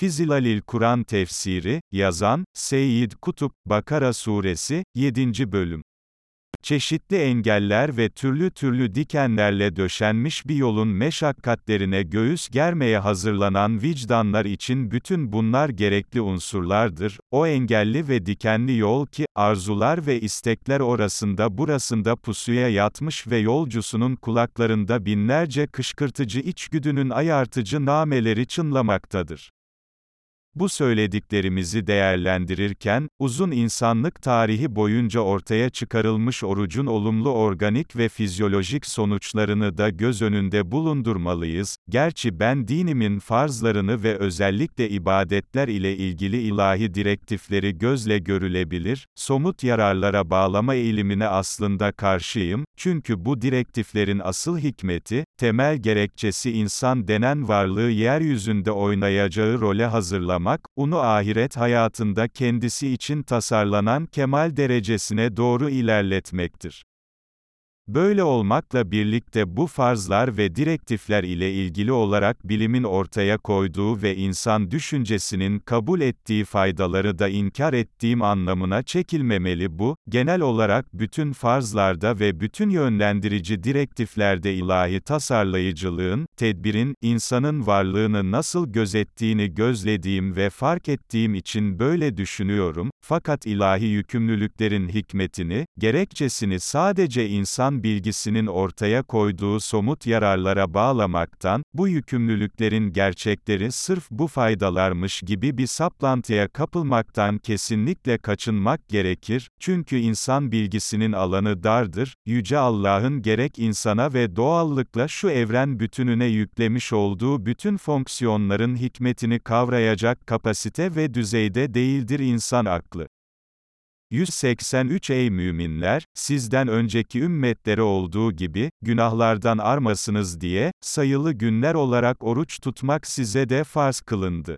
Fizilalil Kur'an Tefsiri, yazan, Seyyid Kutup, Bakara Suresi, 7. Bölüm. Çeşitli engeller ve türlü türlü dikenlerle döşenmiş bir yolun meşakkatlerine göğüs germeye hazırlanan vicdanlar için bütün bunlar gerekli unsurlardır. O engelli ve dikenli yol ki, arzular ve istekler orasında burasında pusuya yatmış ve yolcusunun kulaklarında binlerce kışkırtıcı içgüdünün ayartıcı nameleri çınlamaktadır. Bu söylediklerimizi değerlendirirken, uzun insanlık tarihi boyunca ortaya çıkarılmış orucun olumlu organik ve fizyolojik sonuçlarını da göz önünde bulundurmalıyız. Gerçi ben dinimin farzlarını ve özellikle ibadetler ile ilgili ilahi direktifleri gözle görülebilir, somut yararlara bağlama eğilimine aslında karşıyım, çünkü bu direktiflerin asıl hikmeti, temel gerekçesi insan denen varlığı yeryüzünde oynayacağı role hazırlamak, onu ahiret hayatında kendisi için tasarlanan kemal derecesine doğru ilerletmektir. Böyle olmakla birlikte bu farzlar ve direktifler ile ilgili olarak bilimin ortaya koyduğu ve insan düşüncesinin kabul ettiği faydaları da inkar ettiğim anlamına çekilmemeli bu, genel olarak bütün farzlarda ve bütün yönlendirici direktiflerde ilahi tasarlayıcılığın, tedbirin, insanın varlığını nasıl gözettiğini gözlediğim ve fark ettiğim için böyle düşünüyorum, fakat ilahi yükümlülüklerin hikmetini, gerekçesini sadece insan bilgisinin ortaya koyduğu somut yararlara bağlamaktan, bu yükümlülüklerin gerçekleri sırf bu faydalarmış gibi bir saplantıya kapılmaktan kesinlikle kaçınmak gerekir, çünkü insan bilgisinin alanı dardır, Yüce Allah'ın gerek insana ve doğallıkla şu evren bütününe yüklemiş olduğu bütün fonksiyonların hikmetini kavrayacak kapasite ve düzeyde değildir insan aklı. 183 Ey müminler, sizden önceki ümmetlere olduğu gibi, günahlardan armasınız diye, sayılı günler olarak oruç tutmak size de farz kılındı.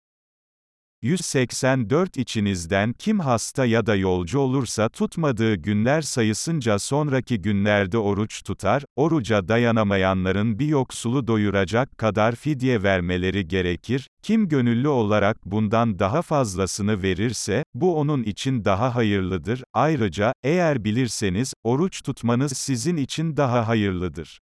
184 içinizden kim hasta ya da yolcu olursa tutmadığı günler sayısınca sonraki günlerde oruç tutar, oruca dayanamayanların bir yoksulu doyuracak kadar fidye vermeleri gerekir, kim gönüllü olarak bundan daha fazlasını verirse, bu onun için daha hayırlıdır, ayrıca, eğer bilirseniz, oruç tutmanız sizin için daha hayırlıdır.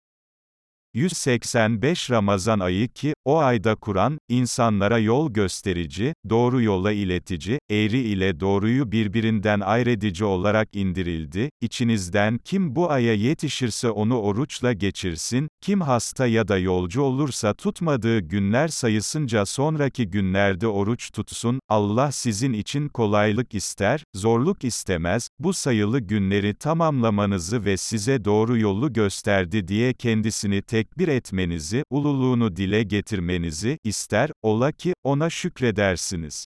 185 Ramazan ayı ki, o ayda Kur'an, insanlara yol gösterici, doğru yola iletici, eğri ile doğruyu birbirinden ayredici olarak indirildi. İçinizden kim bu aya yetişirse onu oruçla geçirsin, kim hasta ya da yolcu olursa tutmadığı günler sayısınca sonraki günlerde oruç tutsun, Allah sizin için kolaylık ister, zorluk istemez, bu sayılı günleri tamamlamanızı ve size doğru yolu gösterdi diye kendisini tek tekbir etmenizi, ululuğunu dile getirmenizi ister, ola ki, ona şükredersiniz.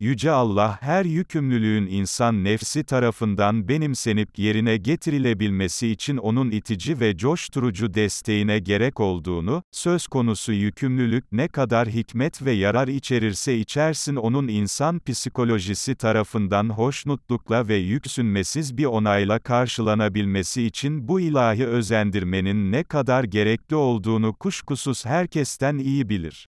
Yüce Allah her yükümlülüğün insan nefsi tarafından benimsenip yerine getirilebilmesi için onun itici ve coşturucu desteğine gerek olduğunu, söz konusu yükümlülük ne kadar hikmet ve yarar içerirse içersin onun insan psikolojisi tarafından hoşnutlukla ve yüksünmesiz bir onayla karşılanabilmesi için bu ilahi özendirmenin ne kadar gerekli olduğunu kuşkusuz herkesten iyi bilir.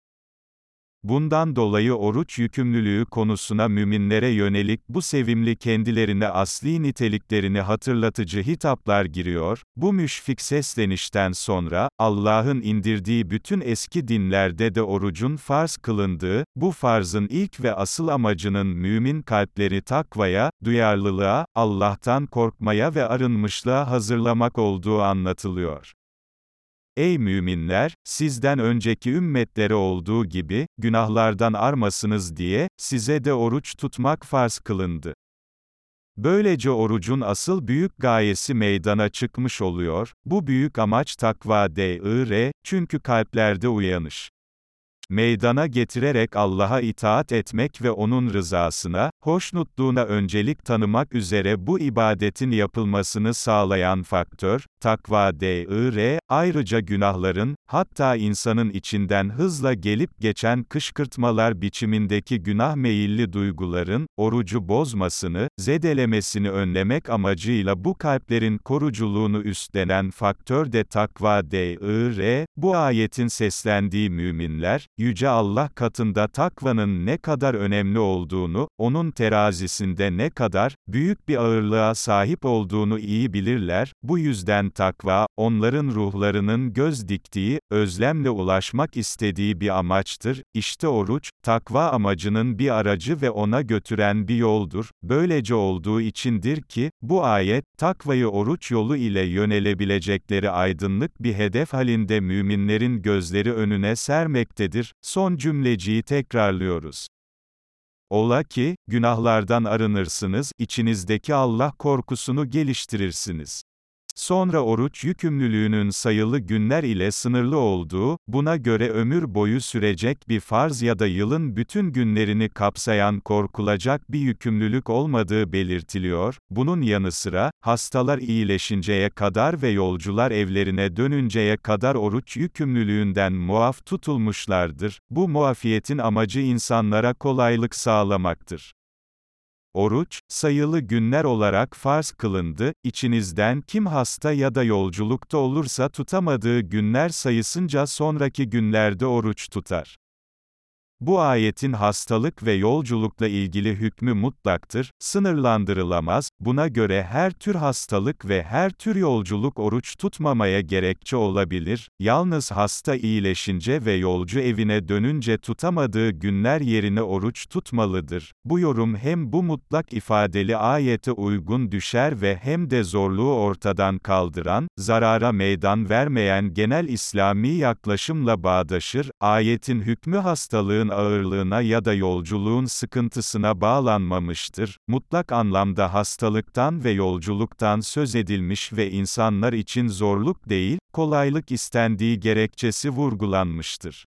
Bundan dolayı oruç yükümlülüğü konusuna müminlere yönelik bu sevimli kendilerine asli niteliklerini hatırlatıcı hitaplar giriyor, bu müşfik seslenişten sonra, Allah'ın indirdiği bütün eski dinlerde de orucun farz kılındığı, bu farzın ilk ve asıl amacının mümin kalpleri takvaya, duyarlılığa, Allah'tan korkmaya ve arınmışlığa hazırlamak olduğu anlatılıyor. Ey müminler, sizden önceki ümmetlere olduğu gibi, günahlardan armasınız diye, size de oruç tutmak farz kılındı. Böylece orucun asıl büyük gayesi meydana çıkmış oluyor, bu büyük amaç takva d çünkü kalplerde uyanış meydana getirerek Allah'a itaat etmek ve O'nun rızasına, hoşnutluğuna öncelik tanımak üzere bu ibadetin yapılmasını sağlayan faktör, takva d ayrıca günahların, hatta insanın içinden hızla gelip geçen kışkırtmalar biçimindeki günah meyilli duyguların, orucu bozmasını, zedelemesini önlemek amacıyla bu kalplerin koruculuğunu üstlenen faktör de takva d bu ayetin seslendiği müminler, Yüce Allah katında takvanın ne kadar önemli olduğunu, onun terazisinde ne kadar, büyük bir ağırlığa sahip olduğunu iyi bilirler, bu yüzden takva, onların ruhlarının göz diktiği, özlemle ulaşmak istediği bir amaçtır, İşte oruç, takva amacının bir aracı ve ona götüren bir yoldur, böylece olduğu içindir ki, bu ayet, takvayı oruç yolu ile yönelebilecekleri aydınlık bir hedef halinde müminlerin gözleri önüne sermektedir. Son cümleciyi tekrarlıyoruz. Ola ki, günahlardan arınırsınız, içinizdeki Allah korkusunu geliştirirsiniz. Sonra oruç yükümlülüğünün sayılı günler ile sınırlı olduğu, buna göre ömür boyu sürecek bir farz ya da yılın bütün günlerini kapsayan korkulacak bir yükümlülük olmadığı belirtiliyor. Bunun yanı sıra, hastalar iyileşinceye kadar ve yolcular evlerine dönünceye kadar oruç yükümlülüğünden muaf tutulmuşlardır. Bu muafiyetin amacı insanlara kolaylık sağlamaktır. Oruç, sayılı günler olarak farz kılındı, İçinizden kim hasta ya da yolculukta olursa tutamadığı günler sayısınca sonraki günlerde oruç tutar. Bu ayetin hastalık ve yolculukla ilgili hükmü mutlaktır, sınırlandırılamaz, buna göre her tür hastalık ve her tür yolculuk oruç tutmamaya gerekçe olabilir, yalnız hasta iyileşince ve yolcu evine dönünce tutamadığı günler yerine oruç tutmalıdır. Bu yorum hem bu mutlak ifadeli ayete uygun düşer ve hem de zorluğu ortadan kaldıran, zarara meydan vermeyen genel İslami yaklaşımla bağdaşır, ayetin hükmü hastalığın ağırlığına ya da yolculuğun sıkıntısına bağlanmamıştır, mutlak anlamda hastalıktan ve yolculuktan söz edilmiş ve insanlar için zorluk değil, kolaylık istendiği gerekçesi vurgulanmıştır.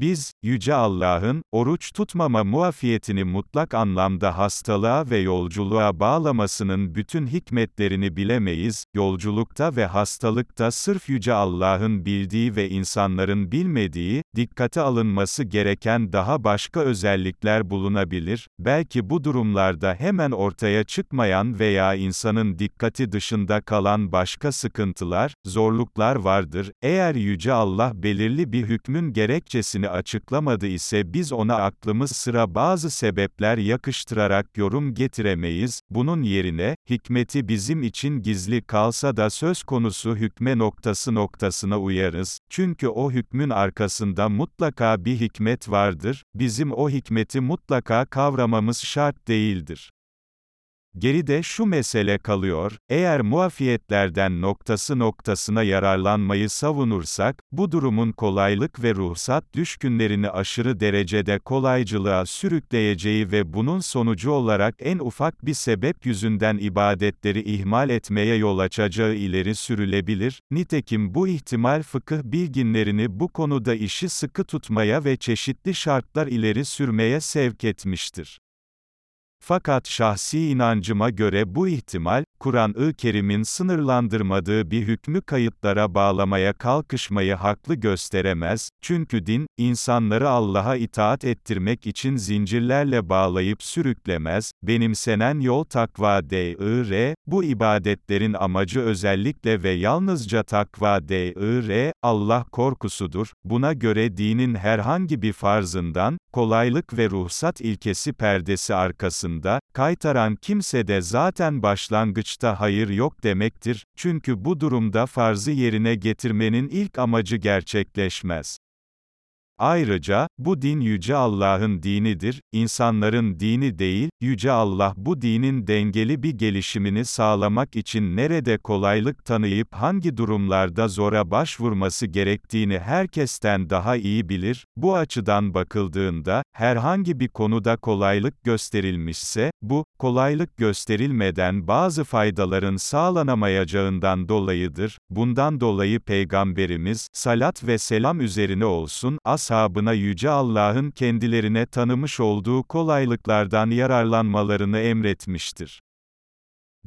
Biz, Yüce Allah'ın, oruç tutmama muafiyetini mutlak anlamda hastalığa ve yolculuğa bağlamasının bütün hikmetlerini bilemeyiz, yolculukta ve hastalıkta sırf Yüce Allah'ın bildiği ve insanların bilmediği, dikkate alınması gereken daha başka özellikler bulunabilir, belki bu durumlarda hemen ortaya çıkmayan veya insanın dikkati dışında kalan başka sıkıntılar, zorluklar vardır, eğer Yüce Allah belirli bir hükmün gerekçesini açıklamadı ise biz ona aklımız sıra bazı sebepler yakıştırarak yorum getiremeyiz, bunun yerine, hikmeti bizim için gizli kalsa da söz konusu hükme noktası noktasına uyarız, çünkü o hükmün arkasında mutlaka bir hikmet vardır, bizim o hikmeti mutlaka kavramamız şart değildir. Geride şu mesele kalıyor, eğer muafiyetlerden noktası noktasına yararlanmayı savunursak, bu durumun kolaylık ve ruhsat düşkünlerini aşırı derecede kolaycılığa sürükleyeceği ve bunun sonucu olarak en ufak bir sebep yüzünden ibadetleri ihmal etmeye yol açacağı ileri sürülebilir, nitekim bu ihtimal fıkıh bilginlerini bu konuda işi sıkı tutmaya ve çeşitli şartlar ileri sürmeye sevk etmiştir. Fakat şahsi inancıma göre bu ihtimal, Kur'an-ı Kerim'in sınırlandırmadığı bir hükmü kayıtlara bağlamaya kalkışmayı haklı gösteremez, çünkü din, insanları Allah'a itaat ettirmek için zincirlerle bağlayıp sürüklemez, benimsenen yol takva d.i.r., bu ibadetlerin amacı özellikle ve yalnızca takva d.i.r., Allah korkusudur, buna göre dinin herhangi bir farzından, kolaylık ve ruhsat ilkesi perdesi arkasında, kaytaran kimse de zaten başlangıçta hayır yok demektir, çünkü bu durumda farzı yerine getirmenin ilk amacı gerçekleşmez. Ayrıca, bu din Yüce Allah'ın dinidir, insanların dini değil, Yüce Allah bu dinin dengeli bir gelişimini sağlamak için nerede kolaylık tanıyıp hangi durumlarda zora başvurması gerektiğini herkesten daha iyi bilir, bu açıdan bakıldığında, herhangi bir konuda kolaylık gösterilmişse, bu, kolaylık gösterilmeden bazı faydaların sağlanamayacağından dolayıdır, bundan dolayı Peygamberimiz, salat ve selam üzerine olsun, as ashabına Yüce Allah'ın kendilerine tanımış olduğu kolaylıklardan yararlanmalarını emretmiştir.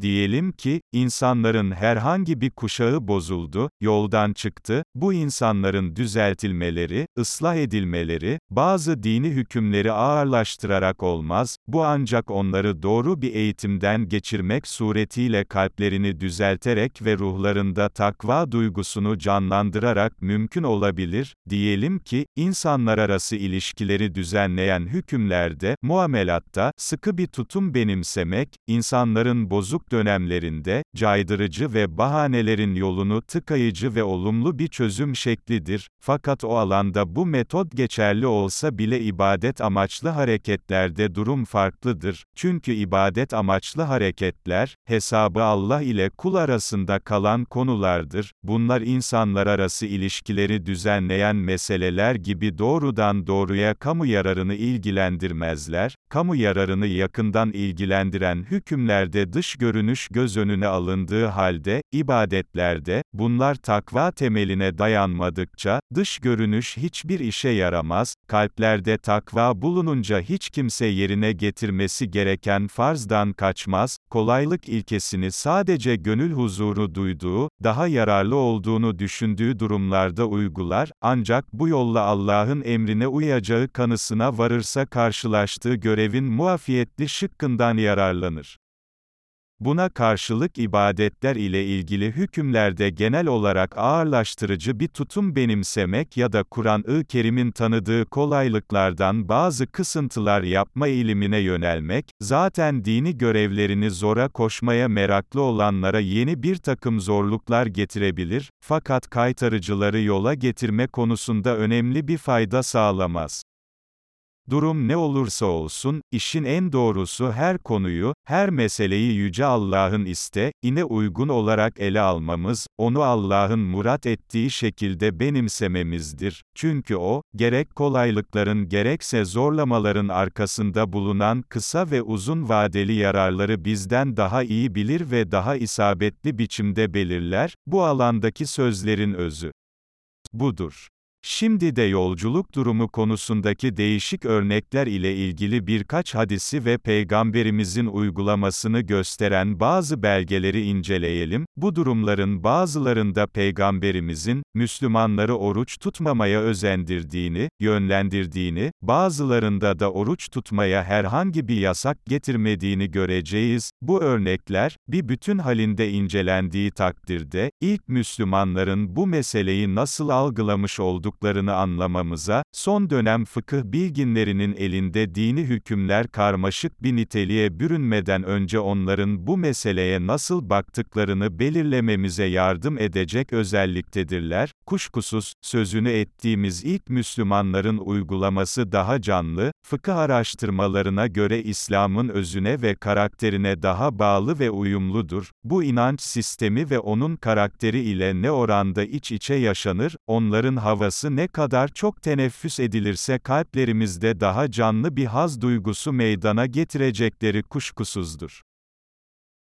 Diyelim ki, insanların herhangi bir kuşağı bozuldu, yoldan çıktı, bu insanların düzeltilmeleri, ıslah edilmeleri, bazı dini hükümleri ağırlaştırarak olmaz, bu ancak onları doğru bir eğitimden geçirmek suretiyle kalplerini düzelterek ve ruhlarında takva duygusunu canlandırarak mümkün olabilir, diyelim ki, insanlar arası ilişkileri düzenleyen hükümlerde, muamelatta, sıkı bir tutum benimsemek, insanların bozuk dönemlerinde, caydırıcı ve bahanelerin yolunu tıkayıcı ve olumlu bir çözüm şeklidir, fakat o alanda bu metot geçerli olsa bile ibadet amaçlı hareketlerde durum farklıdır, çünkü ibadet amaçlı hareketler, hesabı Allah ile kul arasında kalan konulardır, bunlar insanlar arası ilişkileri düzenleyen meseleler gibi doğrudan doğruya kamu yararını ilgilendirmezler, kamu yararını yakından ilgilendiren hükümlerde dış görünüş göz önüne alındığı halde, ibadetlerde, bunlar takva temeline dayanmadıkça, dış görünüş hiçbir işe yaramaz, kalplerde takva bulununca hiç kimse yerine getirmesi gereken farzdan kaçmaz, kolaylık ilkesini sadece gönül huzuru duyduğu, daha yararlı olduğunu düşündüğü durumlarda uygular, ancak bu yolla Allah'ın emrine uyacağı kanısına varırsa karşılaştığı görevin muafiyetli şıkkından yararlanır. Buna karşılık ibadetler ile ilgili hükümlerde genel olarak ağırlaştırıcı bir tutum benimsemek ya da Kur'an-ı Kerim'in tanıdığı kolaylıklardan bazı kısıntılar yapma eğilimine yönelmek, zaten dini görevlerini zora koşmaya meraklı olanlara yeni bir takım zorluklar getirebilir, fakat kaytarıcıları yola getirme konusunda önemli bir fayda sağlamaz. Durum ne olursa olsun, işin en doğrusu her konuyu, her meseleyi Yüce Allah'ın iste, ine uygun olarak ele almamız, onu Allah'ın murat ettiği şekilde benimsememizdir. Çünkü O, gerek kolaylıkların gerekse zorlamaların arkasında bulunan kısa ve uzun vadeli yararları bizden daha iyi bilir ve daha isabetli biçimde belirler, bu alandaki sözlerin özü budur. Şimdi de yolculuk durumu konusundaki değişik örnekler ile ilgili birkaç hadisi ve peygamberimizin uygulamasını gösteren bazı belgeleri inceleyelim. Bu durumların bazılarında peygamberimizin Müslümanları oruç tutmamaya özendirdiğini, yönlendirdiğini, bazılarında da oruç tutmaya herhangi bir yasak getirmediğini göreceğiz. Bu örnekler bir bütün halinde incelendiği takdirde ilk Müslümanların bu meseleyi nasıl algılamış olduğu olduklarını anlamamıza, son dönem fıkıh bilginlerinin elinde dini hükümler karmaşık bir niteliğe bürünmeden önce onların bu meseleye nasıl baktıklarını belirlememize yardım edecek özelliktedirler. Kuşkusuz, sözünü ettiğimiz ilk Müslümanların uygulaması daha canlı, fıkıh araştırmalarına göre İslam'ın özüne ve karakterine daha bağlı ve uyumludur. Bu inanç sistemi ve onun karakteri ile ne oranda iç içe yaşanır, onların havası duası ne kadar çok teneffüs edilirse kalplerimizde daha canlı bir haz duygusu meydana getirecekleri kuşkusuzdur.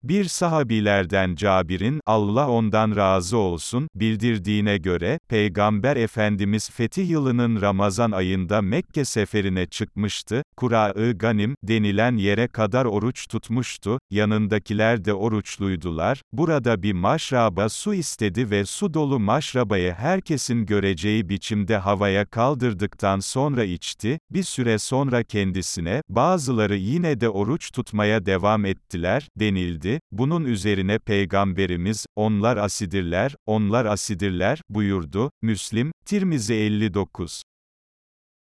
Bir sahabilerden Cabir'in, Allah ondan razı olsun, bildirdiğine göre, Peygamber Efendimiz fetih yılının Ramazan ayında Mekke seferine çıkmıştı, Kura-ı Ganim, denilen yere kadar oruç tutmuştu, yanındakiler de oruçluydular, burada bir maşraba su istedi ve su dolu maşrabayı herkesin göreceği biçimde havaya kaldırdıktan sonra içti, bir süre sonra kendisine, bazıları yine de oruç tutmaya devam ettiler, denildi dedi, bunun üzerine Peygamberimiz, onlar asidirler, onlar asidirler, buyurdu, Müslim, Tirmizi 59.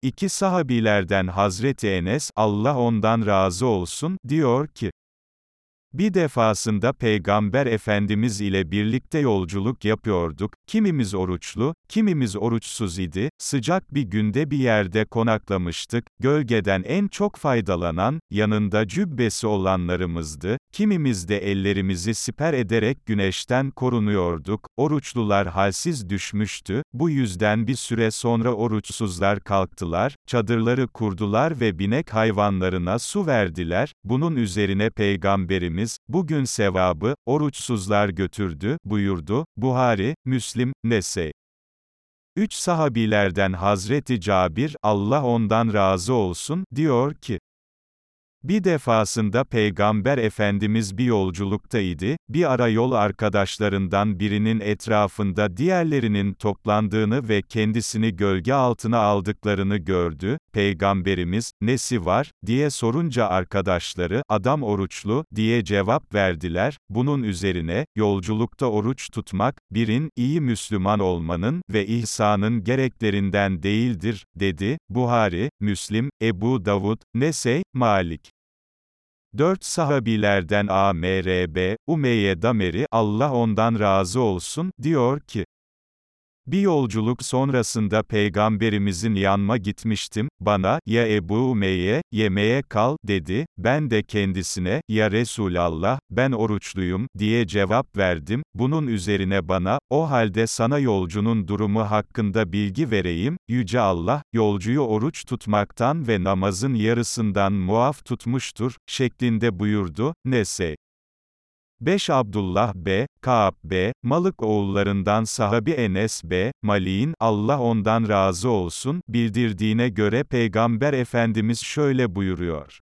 İki sahabilerden Hazreti Enes, Allah ondan razı olsun, diyor ki, bir defasında Peygamber Efendimiz ile birlikte yolculuk yapıyorduk, kimimiz oruçlu, kimimiz oruçsuz idi, sıcak bir günde bir yerde konaklamıştık, gölgeden en çok faydalanan, yanında cübbesi olanlarımızdı, kimimiz de ellerimizi siper ederek güneşten korunuyorduk, oruçlular halsiz düşmüştü, bu yüzden bir süre sonra oruçsuzlar kalktılar, çadırları kurdular ve binek hayvanlarına su verdiler, bunun üzerine Peygamberimiz, bugün sevabı, oruçsuzlar götürdü, buyurdu, Buhari, Müslim, Nese. Üç sahabilerden Hazreti Cabir, Allah ondan razı olsun, diyor ki, bir defasında Peygamber Efendimiz bir yolculuktaydı, bir ara yol arkadaşlarından birinin etrafında diğerlerinin toplandığını ve kendisini gölge altına aldıklarını gördü, peygamberimiz, nesi var, diye sorunca arkadaşları, adam oruçlu, diye cevap verdiler, bunun üzerine, yolculukta oruç tutmak, birin, iyi Müslüman olmanın ve ihsanın gereklerinden değildir, dedi, Buhari, Müslim, Ebu Davud, Nesey, Malik. Dört sahabilerden A.M.R.B. Umeyye Dameri, Allah ondan razı olsun, diyor ki, bir yolculuk sonrasında peygamberimizin yanma gitmiştim, bana, ya Ebu Umeyye, yemeğe kal, dedi, ben de kendisine, ya Resulallah, ben oruçluyum, diye cevap verdim, bunun üzerine bana, o halde sana yolcunun durumu hakkında bilgi vereyim, Yüce Allah, yolcuyu oruç tutmaktan ve namazın yarısından muaf tutmuştur, şeklinde buyurdu, Nese. 5 Abdullah B. Kaab B. Malık oğullarından sahabi Enes B. Malik'in, Allah ondan razı olsun, bildirdiğine göre Peygamber Efendimiz şöyle buyuruyor.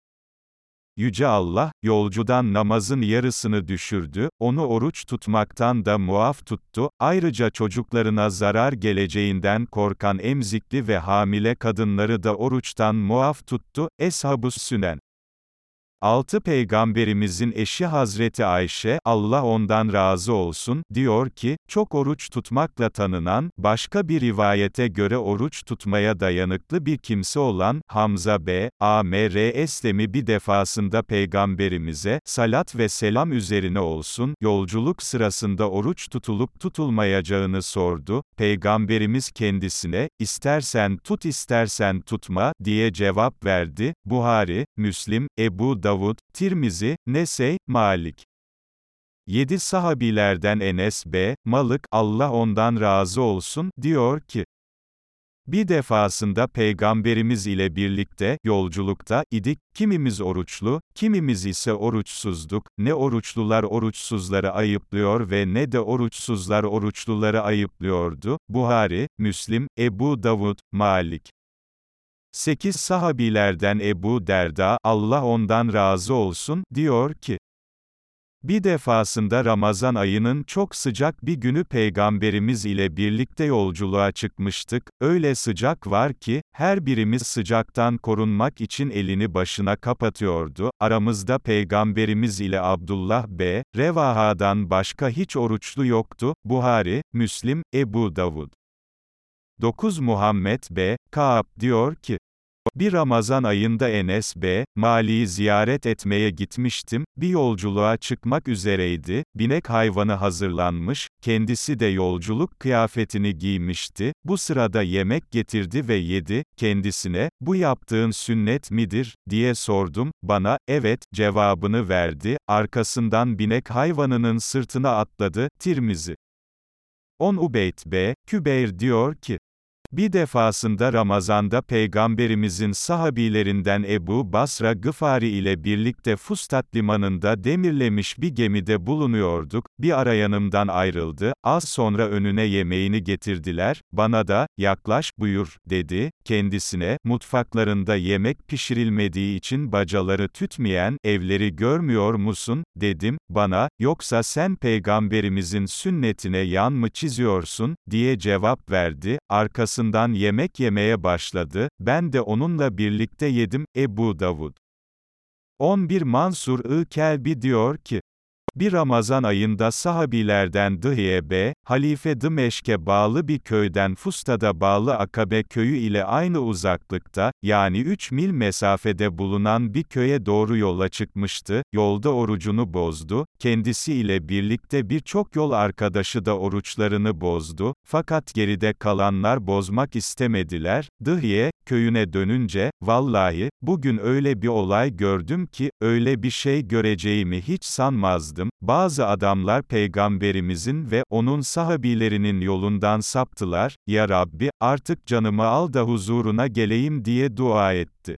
Yüce Allah, yolcudan namazın yarısını düşürdü, onu oruç tutmaktan da muaf tuttu, ayrıca çocuklarına zarar geleceğinden korkan emzikli ve hamile kadınları da oruçtan muaf tuttu, Eshab-ı Sünen. Altı peygamberimizin eşi Hazreti Ayşe, Allah ondan razı olsun, diyor ki, çok oruç tutmakla tanınan, başka bir rivayete göre oruç tutmaya dayanıklı bir kimse olan, Hamza B. A.M.R. Eslemi bir defasında peygamberimize, salat ve selam üzerine olsun, yolculuk sırasında oruç tutulup tutulmayacağını sordu, peygamberimiz kendisine, istersen tut istersen tutma, diye cevap verdi, Buhari, Müslim, Ebu Davud, Tirmizi, Nesey, Malik. 7 sahabilerden Enes B. Malık, Allah ondan razı olsun, diyor ki, bir defasında Peygamberimiz ile birlikte, yolculukta, idik, kimimiz oruçlu, kimimiz ise oruçsuzduk, ne oruçlular oruçsuzları ayıplıyor ve ne de oruçsuzlar oruçluları ayıplıyordu, Buhari, Müslim, Ebu Davud, Malik. 8 sahabilerden Ebu Derda, Allah ondan razı olsun, diyor ki, bir defasında Ramazan ayının çok sıcak bir günü Peygamberimiz ile birlikte yolculuğa çıkmıştık, öyle sıcak var ki, her birimiz sıcaktan korunmak için elini başına kapatıyordu, aramızda Peygamberimiz ile Abdullah B. Revaha'dan başka hiç oruçlu yoktu, Buhari, Müslim, Ebu Davud. 9 Muhammed B. Kaab diyor ki, bir Ramazan ayında Enes B. Mali'yi ziyaret etmeye gitmiştim, bir yolculuğa çıkmak üzereydi, binek hayvanı hazırlanmış, kendisi de yolculuk kıyafetini giymişti, bu sırada yemek getirdi ve yedi, kendisine, bu yaptığın sünnet midir, diye sordum, bana, evet, cevabını verdi, arkasından binek hayvanının sırtına atladı, Tirmizi. 10 Ubeyt B. Kübeyr diyor ki, bir defasında Ramazan'da Peygamberimizin sahabilerinden Ebu Basra Gıfari ile birlikte Fustat limanında demirlemiş bir gemide bulunuyorduk, bir ara yanımdan ayrıldı, az sonra önüne yemeğini getirdiler, bana da, yaklaş, buyur, dedi, kendisine, mutfaklarında yemek pişirilmediği için bacaları tütmeyen, evleri görmüyor musun, dedim, bana, yoksa sen Peygamberimizin sünnetine yan mı çiziyorsun, diye cevap verdi, arkası arkasından yemek yemeye başladı, ben de onunla birlikte yedim, Ebu Davud. 11 Mansur-ı Kelbi diyor ki, bir Ramazan ayında sahabilerden Dıhiye B, Halife Dımeşk'e bağlı bir köyden Fusta'da bağlı Akabe köyü ile aynı uzaklıkta, yani 3 mil mesafede bulunan bir köye doğru yola çıkmıştı, yolda orucunu bozdu, kendisi ile birlikte birçok yol arkadaşı da oruçlarını bozdu, fakat geride kalanlar bozmak istemediler, Dıhiye, köyüne dönünce, vallahi, bugün öyle bir olay gördüm ki, öyle bir şey göreceğimi hiç sanmazdım, bazı adamlar peygamberimizin ve onun sahabilerinin yolundan saptılar, ya Rabbi, artık canımı al da huzuruna geleyim diye dua etti.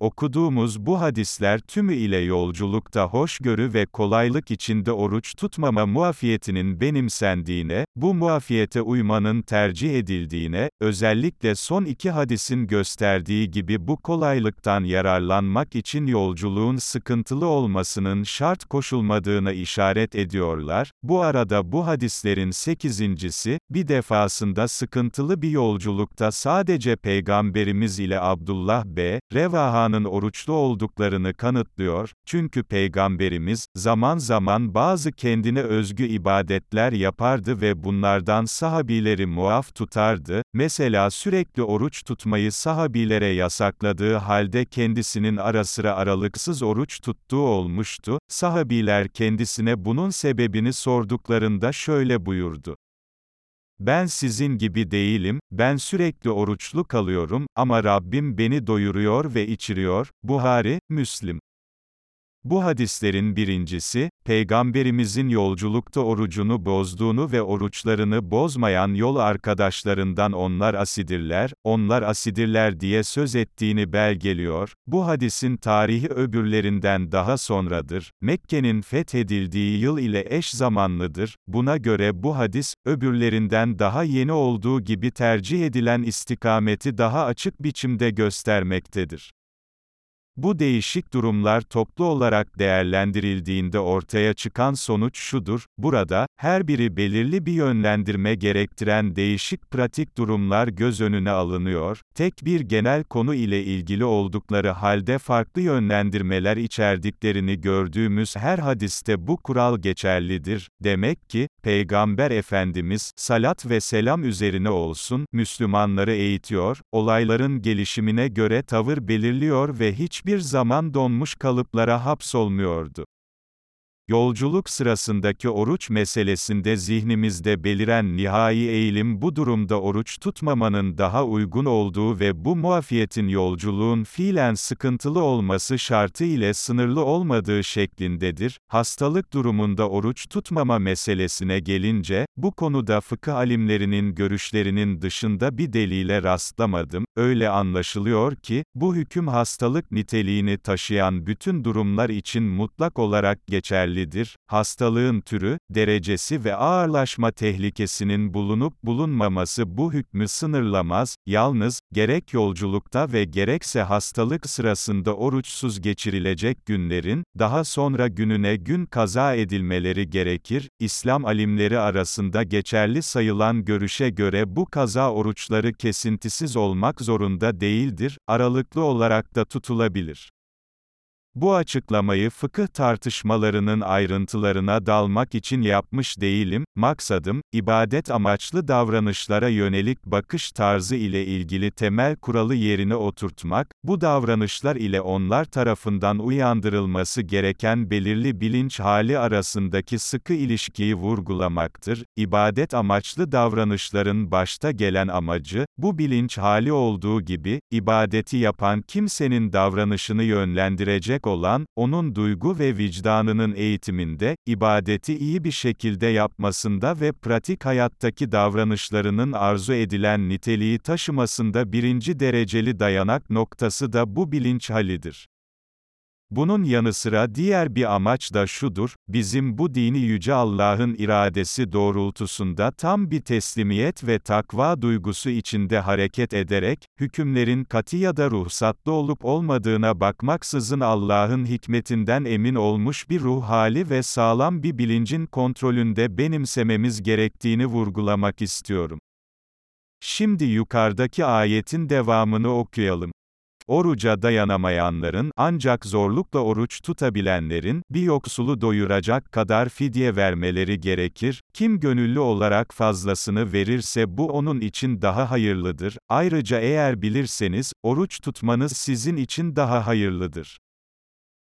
Okuduğumuz bu hadisler tümü ile yolculukta hoşgörü ve kolaylık içinde oruç tutmama muafiyetinin benimsendiğine, bu muafiyete uymanın tercih edildiğine, özellikle son iki hadisin gösterdiği gibi bu kolaylıktan yararlanmak için yolculuğun sıkıntılı olmasının şart koşulmadığına işaret ediyorlar. Bu arada bu hadislerin sekizincisi, bir defasında sıkıntılı bir yolculukta sadece Peygamberimiz ile Abdullah B. Revaha'nın oruçlu olduklarını kanıtlıyor, çünkü Peygamberimiz, zaman zaman bazı kendine özgü ibadetler yapardı ve bunlardan sahabileri muaf tutardı, mesela sürekli oruç tutmayı sahabilere yasakladığı halde kendisinin ara sıra aralıksız oruç tuttuğu olmuştu, sahabiler kendisine bunun sebebini sorduklarında şöyle buyurdu. Ben sizin gibi değilim, ben sürekli oruçlu kalıyorum, ama Rabbim beni doyuruyor ve içiriyor. Buhari, Müslim. Bu hadislerin birincisi, Peygamberimizin yolculukta orucunu bozduğunu ve oruçlarını bozmayan yol arkadaşlarından onlar asidirler, onlar asidirler diye söz ettiğini belgeliyor. Bu hadisin tarihi öbürlerinden daha sonradır. Mekke'nin fethedildiği yıl ile eş zamanlıdır. Buna göre bu hadis, öbürlerinden daha yeni olduğu gibi tercih edilen istikameti daha açık biçimde göstermektedir. Bu değişik durumlar toplu olarak değerlendirildiğinde ortaya çıkan sonuç şudur, burada, her biri belirli bir yönlendirme gerektiren değişik pratik durumlar göz önüne alınıyor, tek bir genel konu ile ilgili oldukları halde farklı yönlendirmeler içerdiklerini gördüğümüz her hadiste bu kural geçerlidir. Demek ki, Peygamber Efendimiz, salat ve selam üzerine olsun, Müslümanları eğitiyor, olayların gelişimine göre tavır belirliyor ve hiçbir hiçbir zaman donmuş kalıplara hapsolmuyordu. Yolculuk sırasındaki oruç meselesinde zihnimizde beliren nihai eğilim bu durumda oruç tutmamanın daha uygun olduğu ve bu muafiyetin yolculuğun fiilen sıkıntılı olması şartı ile sınırlı olmadığı şeklindedir. Hastalık durumunda oruç tutmama meselesine gelince, bu konuda fıkıh alimlerinin görüşlerinin dışında bir delile rastlamadım. Öyle anlaşılıyor ki, bu hüküm hastalık niteliğini taşıyan bütün durumlar için mutlak olarak geçerli önemlidir. Hastalığın türü, derecesi ve ağırlaşma tehlikesinin bulunup bulunmaması bu hükmü sınırlamaz, yalnız, gerek yolculukta ve gerekse hastalık sırasında oruçsuz geçirilecek günlerin, daha sonra gününe gün kaza edilmeleri gerekir. İslam alimleri arasında geçerli sayılan görüşe göre bu kaza oruçları kesintisiz olmak zorunda değildir, aralıklı olarak da tutulabilir. Bu açıklamayı fıkıh tartışmalarının ayrıntılarına dalmak için yapmış değilim, maksadım, ibadet amaçlı davranışlara yönelik bakış tarzı ile ilgili temel kuralı yerine oturtmak, bu davranışlar ile onlar tarafından uyandırılması gereken belirli bilinç hali arasındaki sıkı ilişkiyi vurgulamaktır. İbadet amaçlı davranışların başta gelen amacı, bu bilinç hali olduğu gibi, ibadeti yapan kimsenin davranışını yönlendirecek edecek olan, onun duygu ve vicdanının eğitiminde, ibadeti iyi bir şekilde yapmasında ve pratik hayattaki davranışlarının arzu edilen niteliği taşımasında birinci dereceli dayanak noktası da bu bilinç halidir. Bunun yanı sıra diğer bir amaç da şudur, bizim bu dini Yüce Allah'ın iradesi doğrultusunda tam bir teslimiyet ve takva duygusu içinde hareket ederek, hükümlerin katı ya da ruhsatlı olup olmadığına bakmaksızın Allah'ın hikmetinden emin olmuş bir ruh hali ve sağlam bir bilincin kontrolünde benimsememiz gerektiğini vurgulamak istiyorum. Şimdi yukarıdaki ayetin devamını okuyalım. Oruca dayanamayanların, ancak zorlukla oruç tutabilenlerin, bir yoksulu doyuracak kadar fidye vermeleri gerekir, kim gönüllü olarak fazlasını verirse bu onun için daha hayırlıdır, ayrıca eğer bilirseniz, oruç tutmanız sizin için daha hayırlıdır.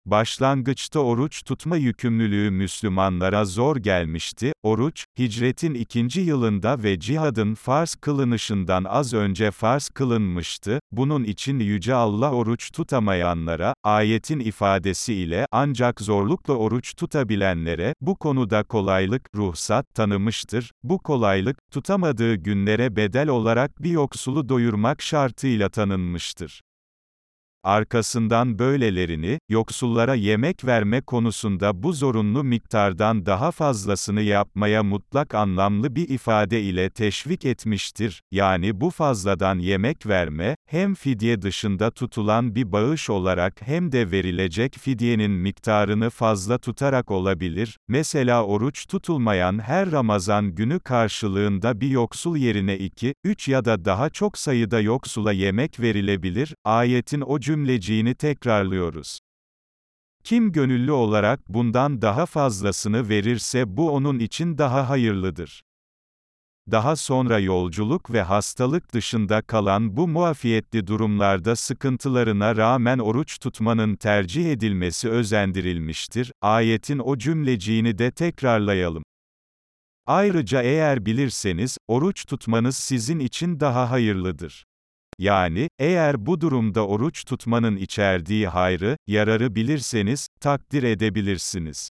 Başlangıçta oruç tutma yükümlülüğü Müslümanlara zor gelmişti, oruç, hicretin ikinci yılında ve cihadın farz kılınışından az önce farz kılınmıştı, bunun için Yüce Allah oruç tutamayanlara, ayetin ifadesiyle, ancak zorlukla oruç tutabilenlere, bu konuda kolaylık, ruhsat, tanımıştır, bu kolaylık, tutamadığı günlere bedel olarak bir yoksulu doyurmak şartıyla tanınmıştır. Arkasından böylelerini, yoksullara yemek verme konusunda bu zorunlu miktardan daha fazlasını yapmaya mutlak anlamlı bir ifade ile teşvik etmiştir, yani bu fazladan yemek verme, hem fidye dışında tutulan bir bağış olarak hem de verilecek fidyenin miktarını fazla tutarak olabilir, mesela oruç tutulmayan her Ramazan günü karşılığında bir yoksul yerine iki, üç ya da daha çok sayıda yoksula yemek verilebilir, ayetin o cümleciğini tekrarlıyoruz. Kim gönüllü olarak bundan daha fazlasını verirse bu onun için daha hayırlıdır. Daha sonra yolculuk ve hastalık dışında kalan bu muafiyetli durumlarda sıkıntılarına rağmen oruç tutmanın tercih edilmesi özendirilmiştir. Ayetin o cümleciğini de tekrarlayalım. Ayrıca eğer bilirseniz, oruç tutmanız sizin için daha hayırlıdır. Yani, eğer bu durumda oruç tutmanın içerdiği hayrı, yararı bilirseniz, takdir edebilirsiniz.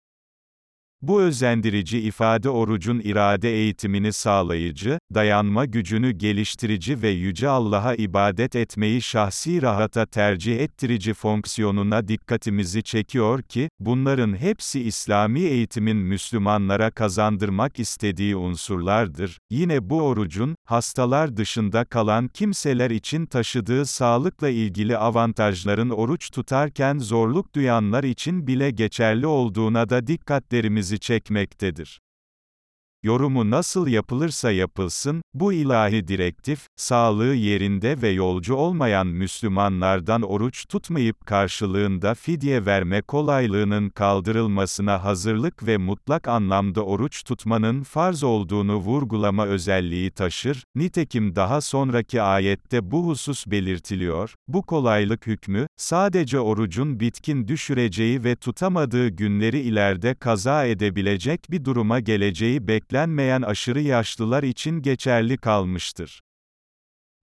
Bu özendirici ifade orucun irade eğitimini sağlayıcı, dayanma gücünü geliştirici ve Yüce Allah'a ibadet etmeyi şahsi rahata tercih ettirici fonksiyonuna dikkatimizi çekiyor ki, bunların hepsi İslami eğitimin Müslümanlara kazandırmak istediği unsurlardır. Yine bu orucun, hastalar dışında kalan kimseler için taşıdığı sağlıkla ilgili avantajların oruç tutarken zorluk duyanlar için bile geçerli olduğuna da dikkatlerimizi dikkatimizi çekmektedir. Yorumu nasıl yapılırsa yapılsın, bu ilahi direktif, sağlığı yerinde ve yolcu olmayan Müslümanlardan oruç tutmayıp karşılığında fidye verme kolaylığının kaldırılmasına hazırlık ve mutlak anlamda oruç tutmanın farz olduğunu vurgulama özelliği taşır, nitekim daha sonraki ayette bu husus belirtiliyor, bu kolaylık hükmü, sadece orucun bitkin düşüreceği ve tutamadığı günleri ileride kaza edebilecek bir duruma geleceği beklenir beklenmeyen aşırı yaşlılar için geçerli kalmıştır.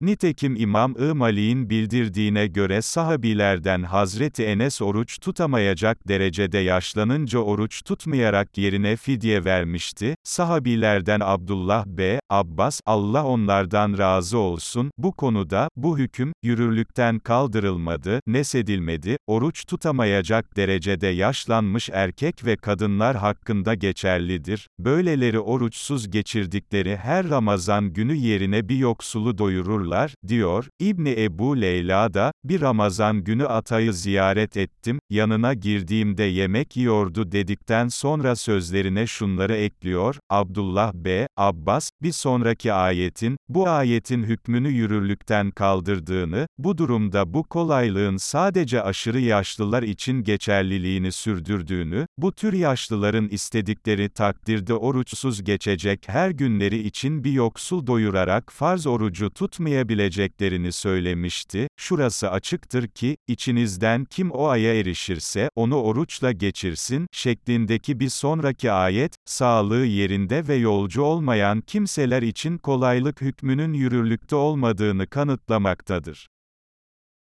Nitekim İmam-ı Malik'in bildirdiğine göre sahabilerden Hazreti Enes oruç tutamayacak derecede yaşlanınca oruç tutmayarak yerine fidye vermişti. Sahabilerden Abdullah B. Abbas, Allah onlardan razı olsun, bu konuda, bu hüküm, yürürlükten kaldırılmadı, nesedilmedi, oruç tutamayacak derecede yaşlanmış erkek ve kadınlar hakkında geçerlidir. Böyleleri oruçsuz geçirdikleri her Ramazan günü yerine bir yoksulu doyururlar yapıyorlar, diyor, İbni Ebu Leyla da, bir Ramazan günü Atay'ı ziyaret ettim, yanına girdiğimde yemek yiyordu dedikten sonra sözlerine şunları ekliyor, Abdullah B. Abbas, bir sonraki ayetin, bu ayetin hükmünü yürürlükten kaldırdığını, bu durumda bu kolaylığın sadece aşırı yaşlılar için geçerliliğini sürdürdüğünü, bu tür yaşlıların istedikleri takdirde oruçsuz geçecek her günleri için bir yoksul doyurarak farz orucu tutmaya anlayabileceklerini söylemişti. Şurası açıktır ki, içinizden kim o aya erişirse, onu oruçla geçirsin, şeklindeki bir sonraki ayet, sağlığı yerinde ve yolcu olmayan kimseler için kolaylık hükmünün yürürlükte olmadığını kanıtlamaktadır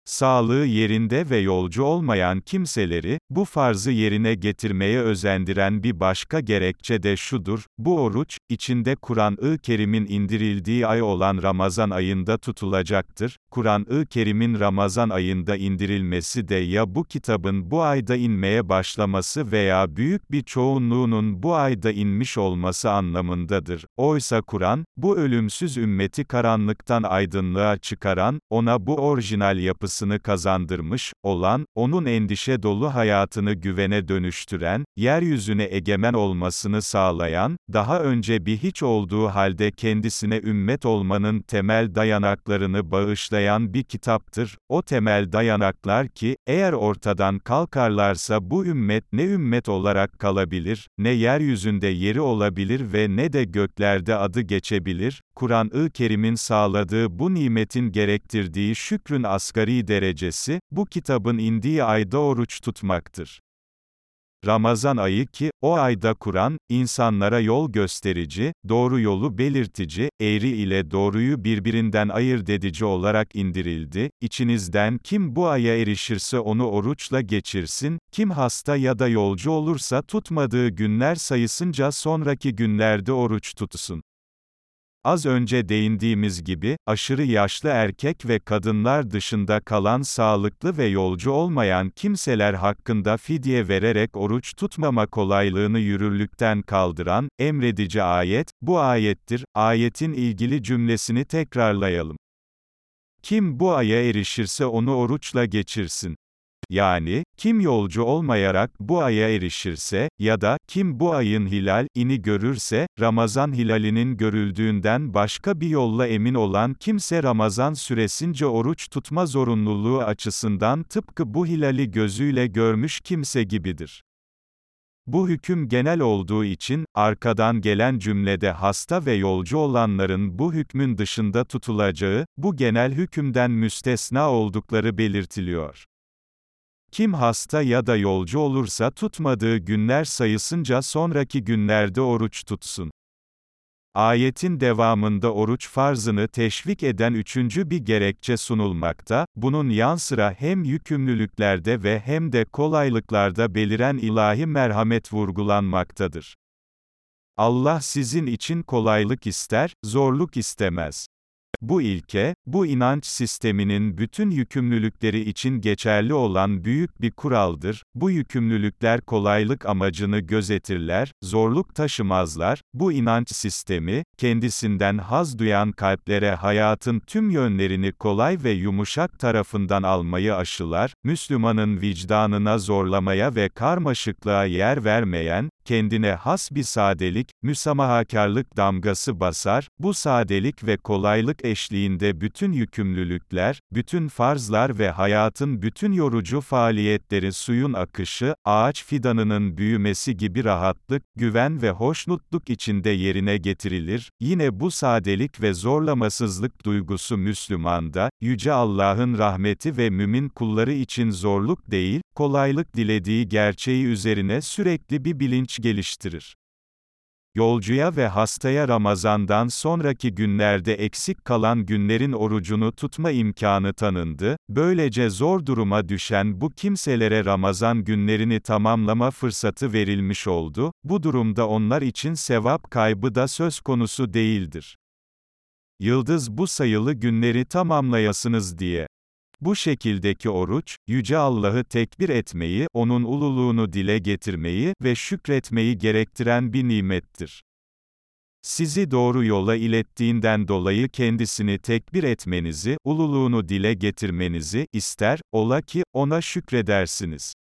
sağlığı yerinde ve yolcu olmayan kimseleri, bu farzı yerine getirmeye özendiren bir başka gerekçe de şudur, bu oruç, içinde Kur'an-ı Kerim'in indirildiği ay olan Ramazan ayında tutulacaktır. Kur'an-ı Kerim'in Ramazan ayında indirilmesi de ya bu kitabın bu ayda inmeye başlaması veya büyük bir çoğunluğunun bu ayda inmiş olması anlamındadır. Oysa Kur'an, bu ölümsüz ümmeti karanlıktan aydınlığa çıkaran, ona bu orijinal yapısı yapısını kazandırmış olan, onun endişe dolu hayatını güvene dönüştüren, yeryüzüne egemen olmasını sağlayan, daha önce bir hiç olduğu halde kendisine ümmet olmanın temel dayanaklarını bağışlayan bir kitaptır. O temel dayanaklar ki, eğer ortadan kalkarlarsa bu ümmet ne ümmet olarak kalabilir, ne yeryüzünde yeri olabilir ve ne de göklerde adı geçebilir, Kur'an-ı Kerim'in sağladığı bu nimetin gerektirdiği şükrün asgari derecesi, bu kitabın indiği ayda oruç tutmaktır. Ramazan ayı ki, o ayda Kur'an, insanlara yol gösterici, doğru yolu belirtici, eğri ile doğruyu birbirinden ayırt edici olarak indirildi. İçinizden kim bu aya erişirse onu oruçla geçirsin, kim hasta ya da yolcu olursa tutmadığı günler sayısınca sonraki günlerde oruç tutsun. Az önce değindiğimiz gibi, aşırı yaşlı erkek ve kadınlar dışında kalan sağlıklı ve yolcu olmayan kimseler hakkında fidye vererek oruç tutmama kolaylığını yürürlükten kaldıran, emredici ayet, bu ayettir. Ayetin ilgili cümlesini tekrarlayalım. Kim bu aya erişirse onu oruçla geçirsin. Yani, kim yolcu olmayarak bu aya erişirse, ya da, kim bu ayın hilal, ini görürse, Ramazan hilalinin görüldüğünden başka bir yolla emin olan kimse Ramazan süresince oruç tutma zorunluluğu açısından tıpkı bu hilali gözüyle görmüş kimse gibidir. Bu hüküm genel olduğu için, arkadan gelen cümlede hasta ve yolcu olanların bu hükmün dışında tutulacağı, bu genel hükümden müstesna oldukları belirtiliyor. Kim hasta ya da yolcu olursa tutmadığı günler sayısınca sonraki günlerde oruç tutsun. Ayetin devamında oruç farzını teşvik eden üçüncü bir gerekçe sunulmakta, bunun yan sıra hem yükümlülüklerde ve hem de kolaylıklarda beliren ilahi merhamet vurgulanmaktadır. Allah sizin için kolaylık ister, zorluk istemez. Bu ilke, bu inanç sisteminin bütün yükümlülükleri için geçerli olan büyük bir kuraldır. Bu yükümlülükler kolaylık amacını gözetirler, zorluk taşımazlar. Bu inanç sistemi, kendisinden haz duyan kalplere hayatın tüm yönlerini kolay ve yumuşak tarafından almayı aşılar. Müslümanın vicdanına zorlamaya ve karmaşıklığa yer vermeyen, kendine has bir sadelik, müsamahakarlık damgası basar, bu sadelik ve kolaylık eşliğinde bütün yükümlülükler, bütün farzlar ve hayatın bütün yorucu faaliyetleri suyun akışı, ağaç fidanının büyümesi gibi rahatlık, güven ve hoşnutluk içinde yerine getirilir. Yine bu sadelik ve zorlamasızlık duygusu Müslümanda, Yüce Allah'ın rahmeti ve mümin kulları için zorluk değil, kolaylık dilediği gerçeği üzerine sürekli bir bilinç geliştirir. Yolcuya ve hastaya Ramazandan sonraki günlerde eksik kalan günlerin orucunu tutma imkanı tanındı, böylece zor duruma düşen bu kimselere Ramazan günlerini tamamlama fırsatı verilmiş oldu, bu durumda onlar için sevap kaybı da söz konusu değildir. Yıldız bu sayılı günleri tamamlayasınız diye. Bu şekildeki oruç, Yüce Allah'ı tekbir etmeyi, O'nun ululuğunu dile getirmeyi ve şükretmeyi gerektiren bir nimettir. Sizi doğru yola ilettiğinden dolayı kendisini tekbir etmenizi, ululuğunu dile getirmenizi ister, ola ki, ona şükredersiniz.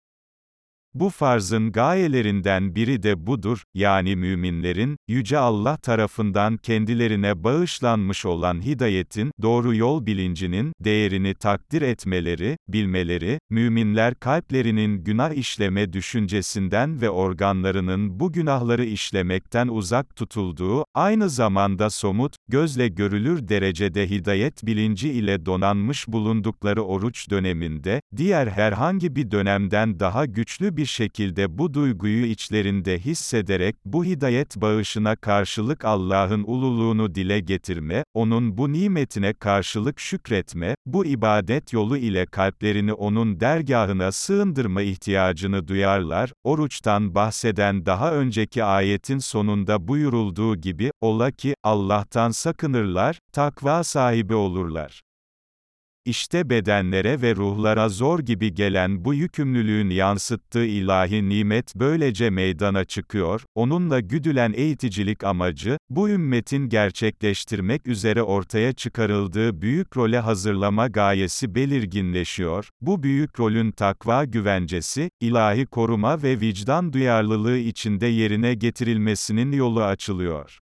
Bu farzın gayelerinden biri de budur, yani müminlerin, Yüce Allah tarafından kendilerine bağışlanmış olan hidayetin, doğru yol bilincinin, değerini takdir etmeleri, bilmeleri, müminler kalplerinin günah işleme düşüncesinden ve organlarının bu günahları işlemekten uzak tutulduğu, aynı zamanda somut, gözle görülür derecede hidayet bilinci ile donanmış bulundukları oruç döneminde, diğer herhangi bir dönemden daha güçlü bir bir şekilde bu duyguyu içlerinde hissederek bu hidayet bağışına karşılık Allah'ın ululuğunu dile getirme, onun bu nimetine karşılık şükretme, bu ibadet yolu ile kalplerini onun dergahına sığındırma ihtiyacını duyarlar. Oruçtan bahseden daha önceki ayetin sonunda buyurulduğu gibi, ola ki, Allah'tan sakınırlar, takva sahibi olurlar. İşte bedenlere ve ruhlara zor gibi gelen bu yükümlülüğün yansıttığı ilahi nimet böylece meydana çıkıyor, onunla güdülen eğiticilik amacı, bu ümmetin gerçekleştirmek üzere ortaya çıkarıldığı büyük role hazırlama gayesi belirginleşiyor, bu büyük rolün takva güvencesi, ilahi koruma ve vicdan duyarlılığı içinde yerine getirilmesinin yolu açılıyor.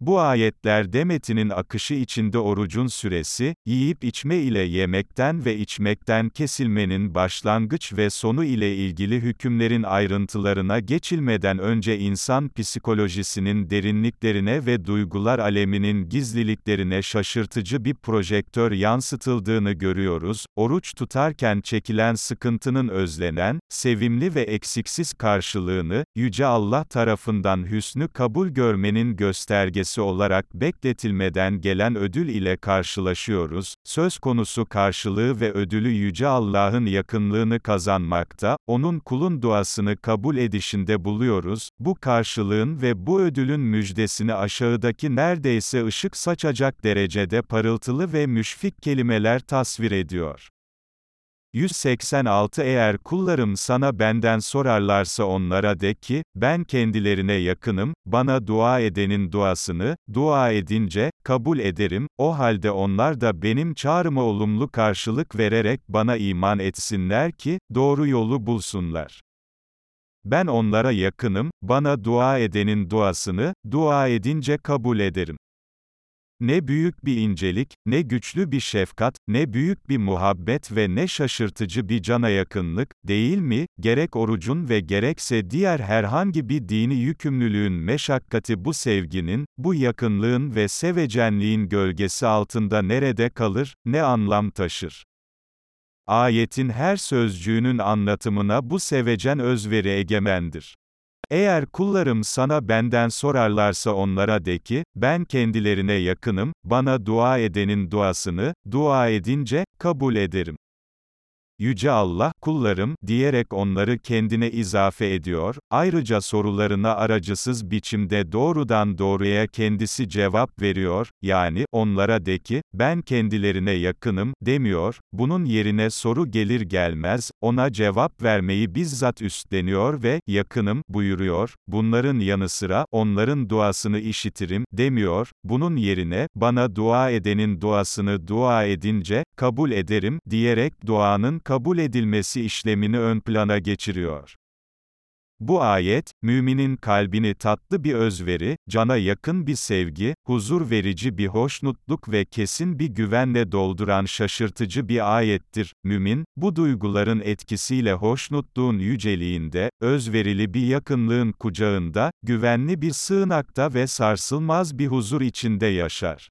Bu ayetler demetinin akışı içinde orucun süresi, yiyip içme ile yemekten ve içmekten kesilmenin başlangıç ve sonu ile ilgili hükümlerin ayrıntılarına geçilmeden önce insan psikolojisinin derinliklerine ve duygular aleminin gizliliklerine şaşırtıcı bir projektör yansıtıldığını görüyoruz. Oruç tutarken çekilen sıkıntının özlenen, sevimli ve eksiksiz karşılığını, Yüce Allah tarafından hüsnü kabul görmenin göstergesi meyvesi olarak bekletilmeden gelen ödül ile karşılaşıyoruz, söz konusu karşılığı ve ödülü Yüce Allah'ın yakınlığını kazanmakta, O'nun kulun duasını kabul edişinde buluyoruz, bu karşılığın ve bu ödülün müjdesini aşağıdaki neredeyse ışık saçacak derecede parıltılı ve müşfik kelimeler tasvir ediyor. 186 Eğer kullarım sana benden sorarlarsa onlara de ki, ben kendilerine yakınım, bana dua edenin duasını, dua edince, kabul ederim, o halde onlar da benim çağrıma olumlu karşılık vererek bana iman etsinler ki, doğru yolu bulsunlar. Ben onlara yakınım, bana dua edenin duasını, dua edince kabul ederim. Ne büyük bir incelik, ne güçlü bir şefkat, ne büyük bir muhabbet ve ne şaşırtıcı bir cana yakınlık, değil mi? Gerek orucun ve gerekse diğer herhangi bir dini yükümlülüğün meşakkati bu sevginin, bu yakınlığın ve sevecenliğin gölgesi altında nerede kalır, ne anlam taşır? Ayetin her sözcüğünün anlatımına bu sevecen özveri egemendir. Eğer kullarım sana benden sorarlarsa onlara de ki, ben kendilerine yakınım, bana dua edenin duasını, dua edince, kabul ederim. Yüce Allah, kullarım, diyerek onları kendine izafe ediyor, ayrıca sorularına aracısız biçimde doğrudan doğruya kendisi cevap veriyor, yani, onlara de ki, ben kendilerine yakınım, demiyor, bunun yerine soru gelir gelmez, ona cevap vermeyi bizzat üstleniyor ve, yakınım, buyuruyor, bunların yanı sıra, onların duasını işitirim, demiyor, bunun yerine, bana dua edenin duasını dua edince, kabul ederim, diyerek duanın kabul edilmesi işlemini ön plana geçiriyor. Bu ayet, müminin kalbini tatlı bir özveri, cana yakın bir sevgi, huzur verici bir hoşnutluk ve kesin bir güvenle dolduran şaşırtıcı bir ayettir. Mümin, bu duyguların etkisiyle hoşnutluğun yüceliğinde, özverili bir yakınlığın kucağında, güvenli bir sığınakta ve sarsılmaz bir huzur içinde yaşar.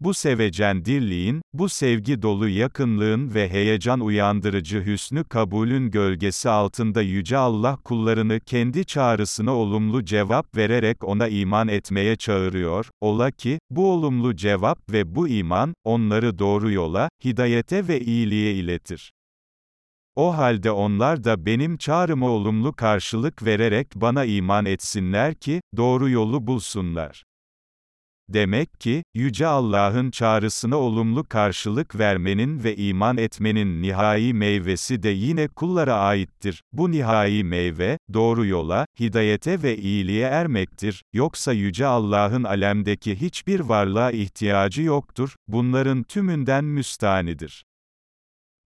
Bu sevecen dirliğin, bu sevgi dolu yakınlığın ve heyecan uyandırıcı hüsnü kabulün gölgesi altında Yüce Allah kullarını kendi çağrısına olumlu cevap vererek ona iman etmeye çağırıyor, ola ki, bu olumlu cevap ve bu iman, onları doğru yola, hidayete ve iyiliğe iletir. O halde onlar da benim çağrıma olumlu karşılık vererek bana iman etsinler ki, doğru yolu bulsunlar. Demek ki, Yüce Allah'ın çağrısına olumlu karşılık vermenin ve iman etmenin nihai meyvesi de yine kullara aittir. Bu nihai meyve, doğru yola, hidayete ve iyiliğe ermektir. Yoksa Yüce Allah'ın alemdeki hiçbir varlığa ihtiyacı yoktur, bunların tümünden müstanidir.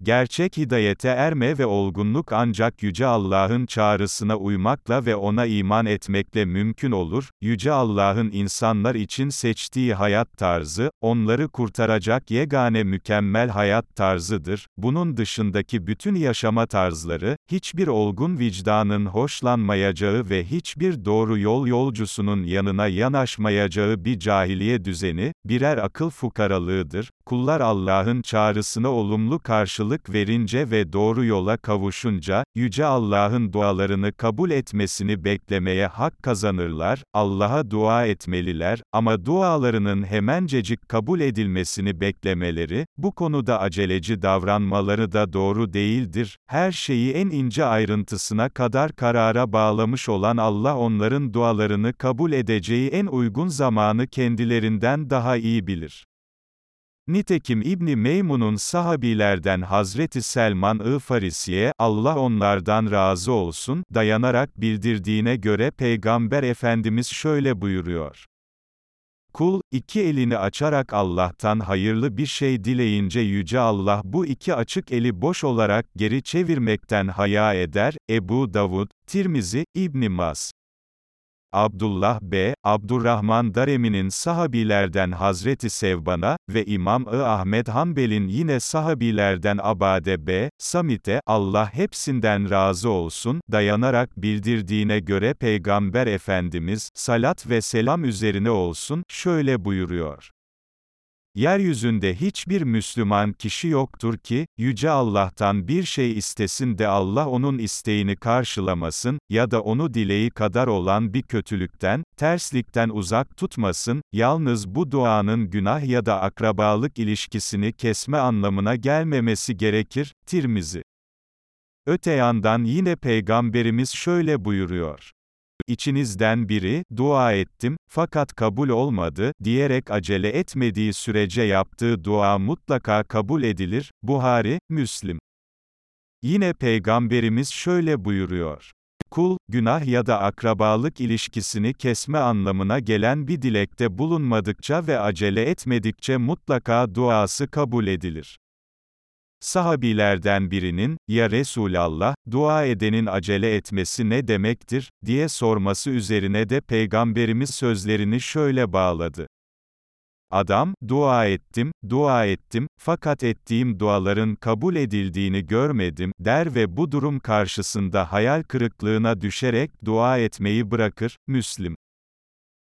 Gerçek hidayete erme ve olgunluk ancak Yüce Allah'ın çağrısına uymakla ve ona iman etmekle mümkün olur. Yüce Allah'ın insanlar için seçtiği hayat tarzı, onları kurtaracak yegane mükemmel hayat tarzıdır. Bunun dışındaki bütün yaşama tarzları, hiçbir olgun vicdanın hoşlanmayacağı ve hiçbir doğru yol yolcusunun yanına yanaşmayacağı bir cahiliye düzeni, birer akıl fukaralığıdır. Kullar Allah'ın çağrısına olumlu karşılık verince ve doğru yola kavuşunca, Yüce Allah'ın dualarını kabul etmesini beklemeye hak kazanırlar, Allah'a dua etmeliler, ama dualarının hemencecik kabul edilmesini beklemeleri, bu konuda aceleci davranmaları da doğru değildir, her şeyi en ince ayrıntısına kadar karara bağlamış olan Allah onların dualarını kabul edeceği en uygun zamanı kendilerinden daha iyi bilir. Nitekim İbni Meymun'un sahabilerden Hazreti Selman-ı Farisi'ye, Allah onlardan razı olsun, dayanarak bildirdiğine göre Peygamber Efendimiz şöyle buyuruyor. Kul, iki elini açarak Allah'tan hayırlı bir şey dileyince Yüce Allah bu iki açık eli boş olarak geri çevirmekten haya eder, Ebu Davud, Tirmizi, İbni Mas. Abdullah B. Abdurrahman Daremi'nin sahabilerden Hazreti Sevban'a ve İmam-ı Ahmed Hanbel'in yine sahabilerden Abade B. Samit'e, Allah hepsinden razı olsun, dayanarak bildirdiğine göre Peygamber Efendimiz, salat ve selam üzerine olsun, şöyle buyuruyor. Yeryüzünde hiçbir Müslüman kişi yoktur ki, Yüce Allah'tan bir şey istesin de Allah onun isteğini karşılamasın, ya da onu dileği kadar olan bir kötülükten, terslikten uzak tutmasın, yalnız bu duanın günah ya da akrabalık ilişkisini kesme anlamına gelmemesi gerekir, Tirmizi. Öte yandan yine Peygamberimiz şöyle buyuruyor. İçinizden biri, dua ettim, fakat kabul olmadı, diyerek acele etmediği sürece yaptığı dua mutlaka kabul edilir, Buhari, Müslim. Yine Peygamberimiz şöyle buyuruyor. Kul, günah ya da akrabalık ilişkisini kesme anlamına gelen bir dilekte bulunmadıkça ve acele etmedikçe mutlaka duası kabul edilir. Sahabilerden birinin, ya Resulallah, dua edenin acele etmesi ne demektir, diye sorması üzerine de Peygamberimiz sözlerini şöyle bağladı. Adam, dua ettim, dua ettim, fakat ettiğim duaların kabul edildiğini görmedim, der ve bu durum karşısında hayal kırıklığına düşerek dua etmeyi bırakır, Müslim.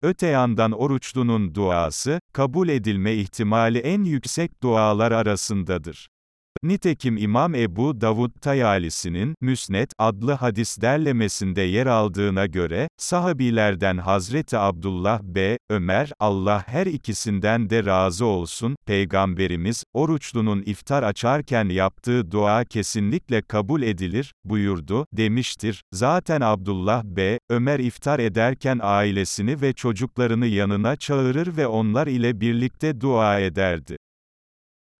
Öte yandan oruçlunun duası, kabul edilme ihtimali en yüksek dualar arasındadır. Nitekim İmam Ebu Davud Tayalisi'nin, Müsnet, adlı hadis derlemesinde yer aldığına göre, sahabilerden Hazreti Abdullah B. Ömer, Allah her ikisinden de razı olsun, Peygamberimiz, oruçlunun iftar açarken yaptığı dua kesinlikle kabul edilir, buyurdu, demiştir. Zaten Abdullah B. Ömer iftar ederken ailesini ve çocuklarını yanına çağırır ve onlar ile birlikte dua ederdi.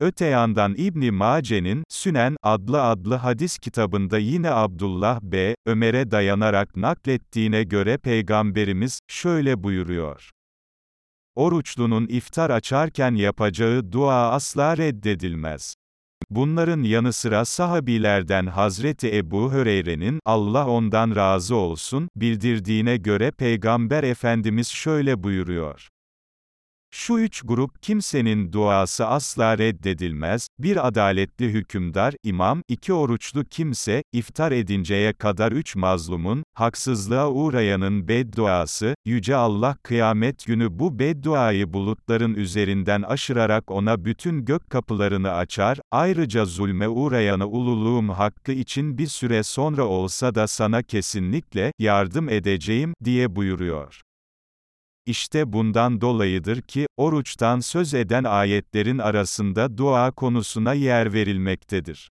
Öte yandan İbni Mace'nin, Sünen, adlı adlı hadis kitabında yine Abdullah B. Ömer'e dayanarak naklettiğine göre Peygamberimiz, şöyle buyuruyor. Oruçlunun iftar açarken yapacağı dua asla reddedilmez. Bunların yanı sıra sahabilerden Hazreti Ebu Höreyre'nin, Allah ondan razı olsun, bildirdiğine göre Peygamber Efendimiz şöyle buyuruyor. Şu üç grup kimsenin duası asla reddedilmez, bir adaletli hükümdar, imam, iki oruçlu kimse, iftar edinceye kadar üç mazlumun, haksızlığa uğrayanın bedduası, Yüce Allah kıyamet günü bu bedduayı bulutların üzerinden aşırarak ona bütün gök kapılarını açar, ayrıca zulme uğrayanı ululuğum hakkı için bir süre sonra olsa da sana kesinlikle, yardım edeceğim, diye buyuruyor. İşte bundan dolayıdır ki, oruçtan söz eden ayetlerin arasında dua konusuna yer verilmektedir.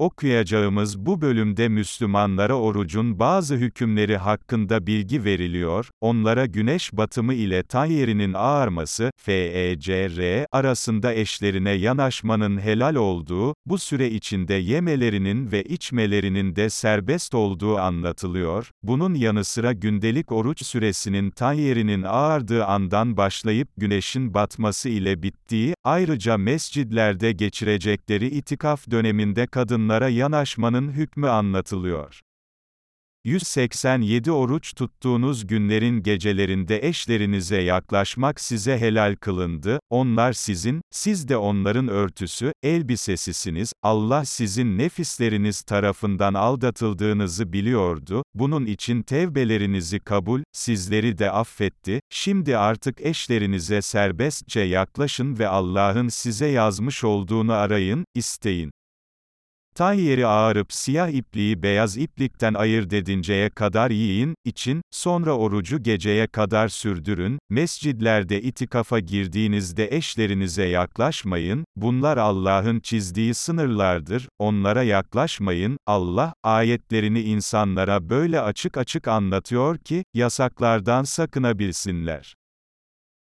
Okuyacağımız bu bölümde Müslümanlara orucun bazı hükümleri hakkında bilgi veriliyor, onlara güneş batımı ile tan yerinin ağarması, FECR, arasında eşlerine yanaşmanın helal olduğu, bu süre içinde yemelerinin ve içmelerinin de serbest olduğu anlatılıyor, bunun yanı sıra gündelik oruç süresinin tan yerinin ağardığı andan başlayıp güneşin batması ile bittiği, ayrıca mescidlerde geçirecekleri itikaf döneminde kadınlar onlara yanaşmanın hükmü anlatılıyor. 187 oruç tuttuğunuz günlerin gecelerinde eşlerinize yaklaşmak size helal kılındı, onlar sizin, siz de onların örtüsü, elbisesisiniz, Allah sizin nefisleriniz tarafından aldatıldığınızı biliyordu, bunun için tevbelerinizi kabul, sizleri de affetti, şimdi artık eşlerinize serbestçe yaklaşın ve Allah'ın size yazmış olduğunu arayın, isteyin. Tan yeri ağarıp siyah ipliği beyaz iplikten ayırt edinceye kadar yiyin, için, sonra orucu geceye kadar sürdürün, mescidlerde itikafa girdiğinizde eşlerinize yaklaşmayın, bunlar Allah'ın çizdiği sınırlardır, onlara yaklaşmayın, Allah, ayetlerini insanlara böyle açık açık anlatıyor ki, yasaklardan sakınabilsinler.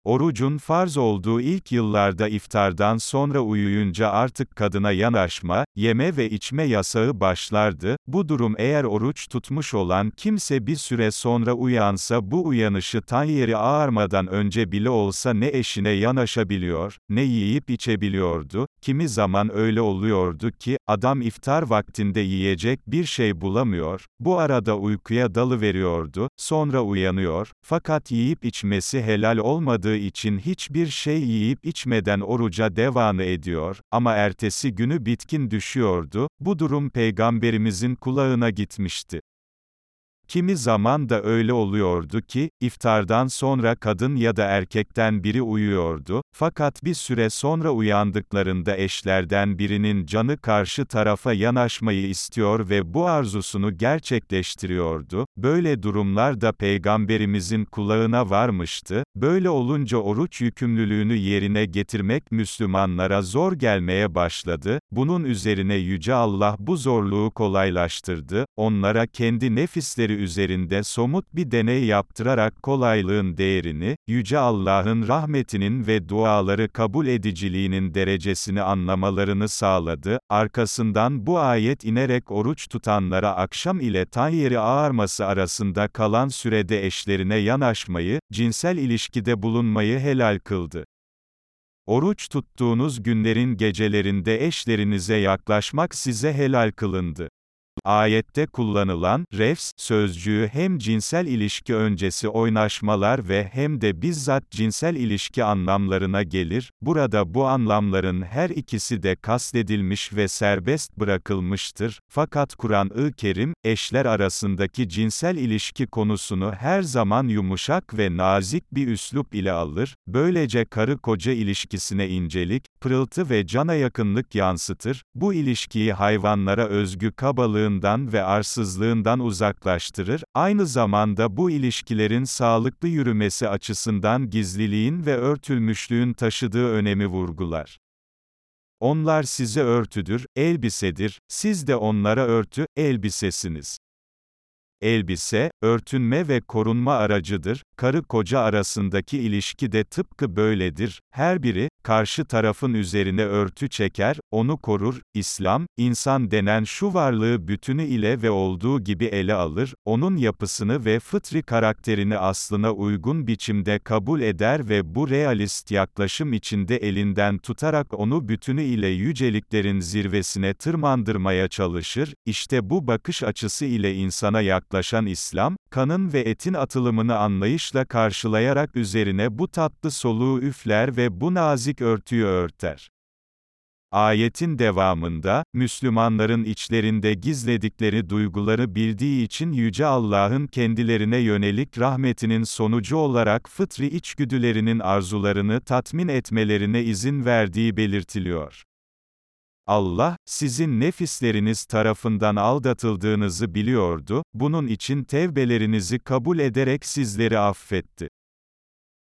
Orucun farz olduğu ilk yıllarda iftardan sonra uyuyunca artık kadına yanaşma, yeme ve içme yasağı başlardı. Bu durum eğer oruç tutmuş olan kimse bir süre sonra uyansa bu uyanışı tan yeri ağarmadan önce bile olsa ne eşine yanaşabiliyor, ne yiyip içebiliyordu. Kimi zaman öyle oluyordu ki, adam iftar vaktinde yiyecek bir şey bulamıyor, bu arada uykuya dalı veriyordu, sonra uyanıyor, fakat yiyip içmesi helal olmadığı için hiçbir şey yiyip içmeden oruca devam ediyor, ama ertesi günü bitkin düşüyordu, bu durum Peygamberimizin kulağına gitmişti. Kimi zaman da öyle oluyordu ki, iftardan sonra kadın ya da erkekten biri uyuyordu, fakat bir süre sonra uyandıklarında eşlerden birinin canı karşı tarafa yanaşmayı istiyor ve bu arzusunu gerçekleştiriyordu. Böyle durumlar da Peygamberimizin kulağına varmıştı, böyle olunca oruç yükümlülüğünü yerine getirmek Müslümanlara zor gelmeye başladı, bunun üzerine Yüce Allah bu zorluğu kolaylaştırdı, onlara kendi nefisleri üzerinde somut bir deney yaptırarak kolaylığın değerini, Yüce Allah'ın rahmetinin ve duaları kabul ediciliğinin derecesini anlamalarını sağladı, arkasından bu ayet inerek oruç tutanlara akşam ile tan yeri ağarması arasında kalan sürede eşlerine yanaşmayı, cinsel ilişkide bulunmayı helal kıldı. Oruç tuttuğunuz günlerin gecelerinde eşlerinize yaklaşmak size helal kılındı. Ayette kullanılan refs sözcüğü hem cinsel ilişki öncesi oynaşmalar ve hem de bizzat cinsel ilişki anlamlarına gelir. Burada bu anlamların her ikisi de kastedilmiş ve serbest bırakılmıştır. Fakat Kur'an-ı Kerim eşler arasındaki cinsel ilişki konusunu her zaman yumuşak ve nazik bir üslup ile alır. Böylece karı koca ilişkisine incelik, pırıltı ve cana yakınlık yansıtır. Bu ilişkiyi hayvanlara özgü kabalığın aşkından ve arsızlığından uzaklaştırır, aynı zamanda bu ilişkilerin sağlıklı yürümesi açısından gizliliğin ve örtülmüşlüğün taşıdığı önemi vurgular. Onlar size örtüdür, elbisedir, siz de onlara örtü, elbisesiniz. Elbise, örtünme ve korunma aracıdır, karı koca arasındaki ilişki de tıpkı böyledir, her biri, karşı tarafın üzerine örtü çeker, onu korur, İslam, insan denen şu varlığı bütünü ile ve olduğu gibi ele alır, onun yapısını ve fıtri karakterini aslına uygun biçimde kabul eder ve bu realist yaklaşım içinde elinden tutarak onu bütünü ile yüceliklerin zirvesine tırmandırmaya çalışır, işte bu bakış açısı ile insana yaklaşan İslam, kanın ve etin atılımını anlayışla karşılayarak üzerine bu tatlı soluğu üfler ve bu nazik örtüyü örter. Ayetin devamında, Müslümanların içlerinde gizledikleri duyguları bildiği için Yüce Allah'ın kendilerine yönelik rahmetinin sonucu olarak fıtri içgüdülerinin arzularını tatmin etmelerine izin verdiği belirtiliyor. Allah, sizin nefisleriniz tarafından aldatıldığınızı biliyordu, bunun için tevbelerinizi kabul ederek sizleri affetti.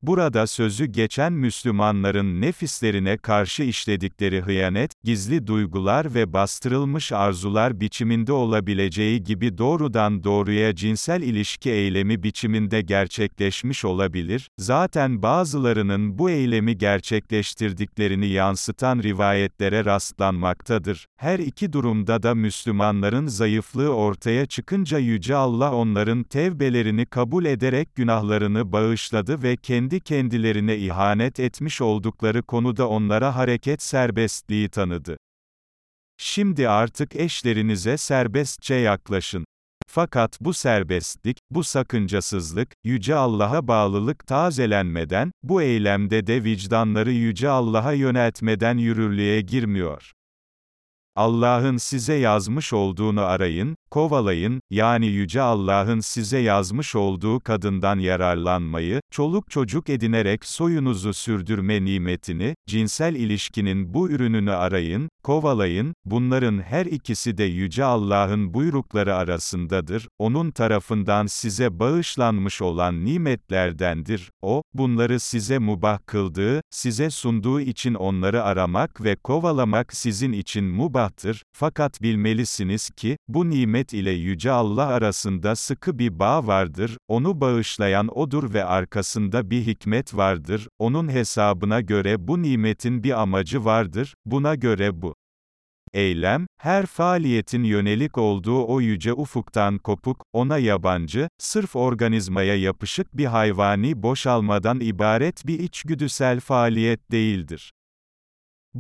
Burada sözü geçen Müslümanların nefislerine karşı işledikleri hıyanet, gizli duygular ve bastırılmış arzular biçiminde olabileceği gibi doğrudan doğruya cinsel ilişki eylemi biçiminde gerçekleşmiş olabilir, zaten bazılarının bu eylemi gerçekleştirdiklerini yansıtan rivayetlere rastlanmaktadır. Her iki durumda da Müslümanların zayıflığı ortaya çıkınca Yüce Allah onların tevbelerini kabul ederek günahlarını bağışladı ve kendi kendi kendilerine ihanet etmiş oldukları konuda onlara hareket serbestliği tanıdı. Şimdi artık eşlerinize serbestçe yaklaşın. Fakat bu serbestlik, bu sakıncasızlık, Yüce Allah'a bağlılık tazelenmeden, bu eylemde de vicdanları Yüce Allah'a yöneltmeden yürürlüğe girmiyor. Allah'ın size yazmış olduğunu arayın, kovalayın, yani Yüce Allah'ın size yazmış olduğu kadından yararlanmayı, çoluk çocuk edinerek soyunuzu sürdürme nimetini, cinsel ilişkinin bu ürününü arayın, kovalayın, bunların her ikisi de Yüce Allah'ın buyrukları arasındadır, O'nun tarafından size bağışlanmış olan nimetlerdendir, O, bunları size mubah kıldığı, size sunduğu için onları aramak ve kovalamak sizin için mubahtır, fakat bilmelisiniz ki, bu nimet ile Yüce Allah arasında sıkı bir bağ vardır, onu bağışlayan O'dur ve arkasında bir hikmet vardır, O'nun hesabına göre bu nimetin bir amacı vardır, buna göre bu eylem, her faaliyetin yönelik olduğu o yüce ufuktan kopuk, ona yabancı, sırf organizmaya yapışık bir hayvani boşalmadan ibaret bir içgüdüsel faaliyet değildir.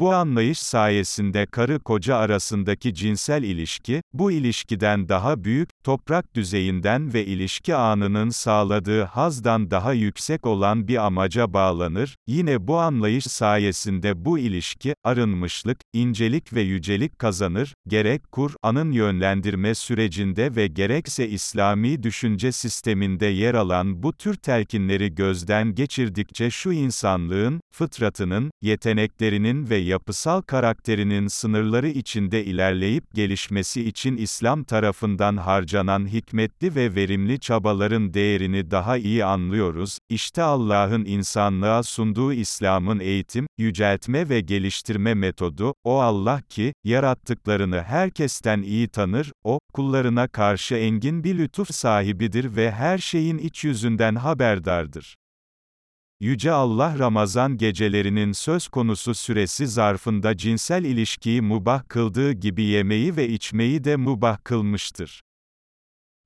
Bu anlayış sayesinde karı koca arasındaki cinsel ilişki, bu ilişkiden daha büyük, toprak düzeyinden ve ilişki anının sağladığı hazdan daha yüksek olan bir amaca bağlanır, yine bu anlayış sayesinde bu ilişki, arınmışlık, incelik ve yücelik kazanır, gerek Kur'an'ın yönlendirme sürecinde ve gerekse İslami düşünce sisteminde yer alan bu tür telkinleri gözden geçirdikçe şu insanlığın, fıtratının, yeteneklerinin ve yapısal karakterinin sınırları içinde ilerleyip gelişmesi için İslam tarafından harcanan hikmetli ve verimli çabaların değerini daha iyi anlıyoruz. İşte Allah'ın insanlığa sunduğu İslam'ın eğitim, yüceltme ve geliştirme metodu, o Allah ki, yarattıklarını herkesten iyi tanır, o, kullarına karşı engin bir lütuf sahibidir ve her şeyin iç yüzünden haberdardır. Yüce Allah Ramazan gecelerinin söz konusu süresi zarfında cinsel ilişkiyi mubah kıldığı gibi yemeği ve içmeyi de mubah kılmıştır.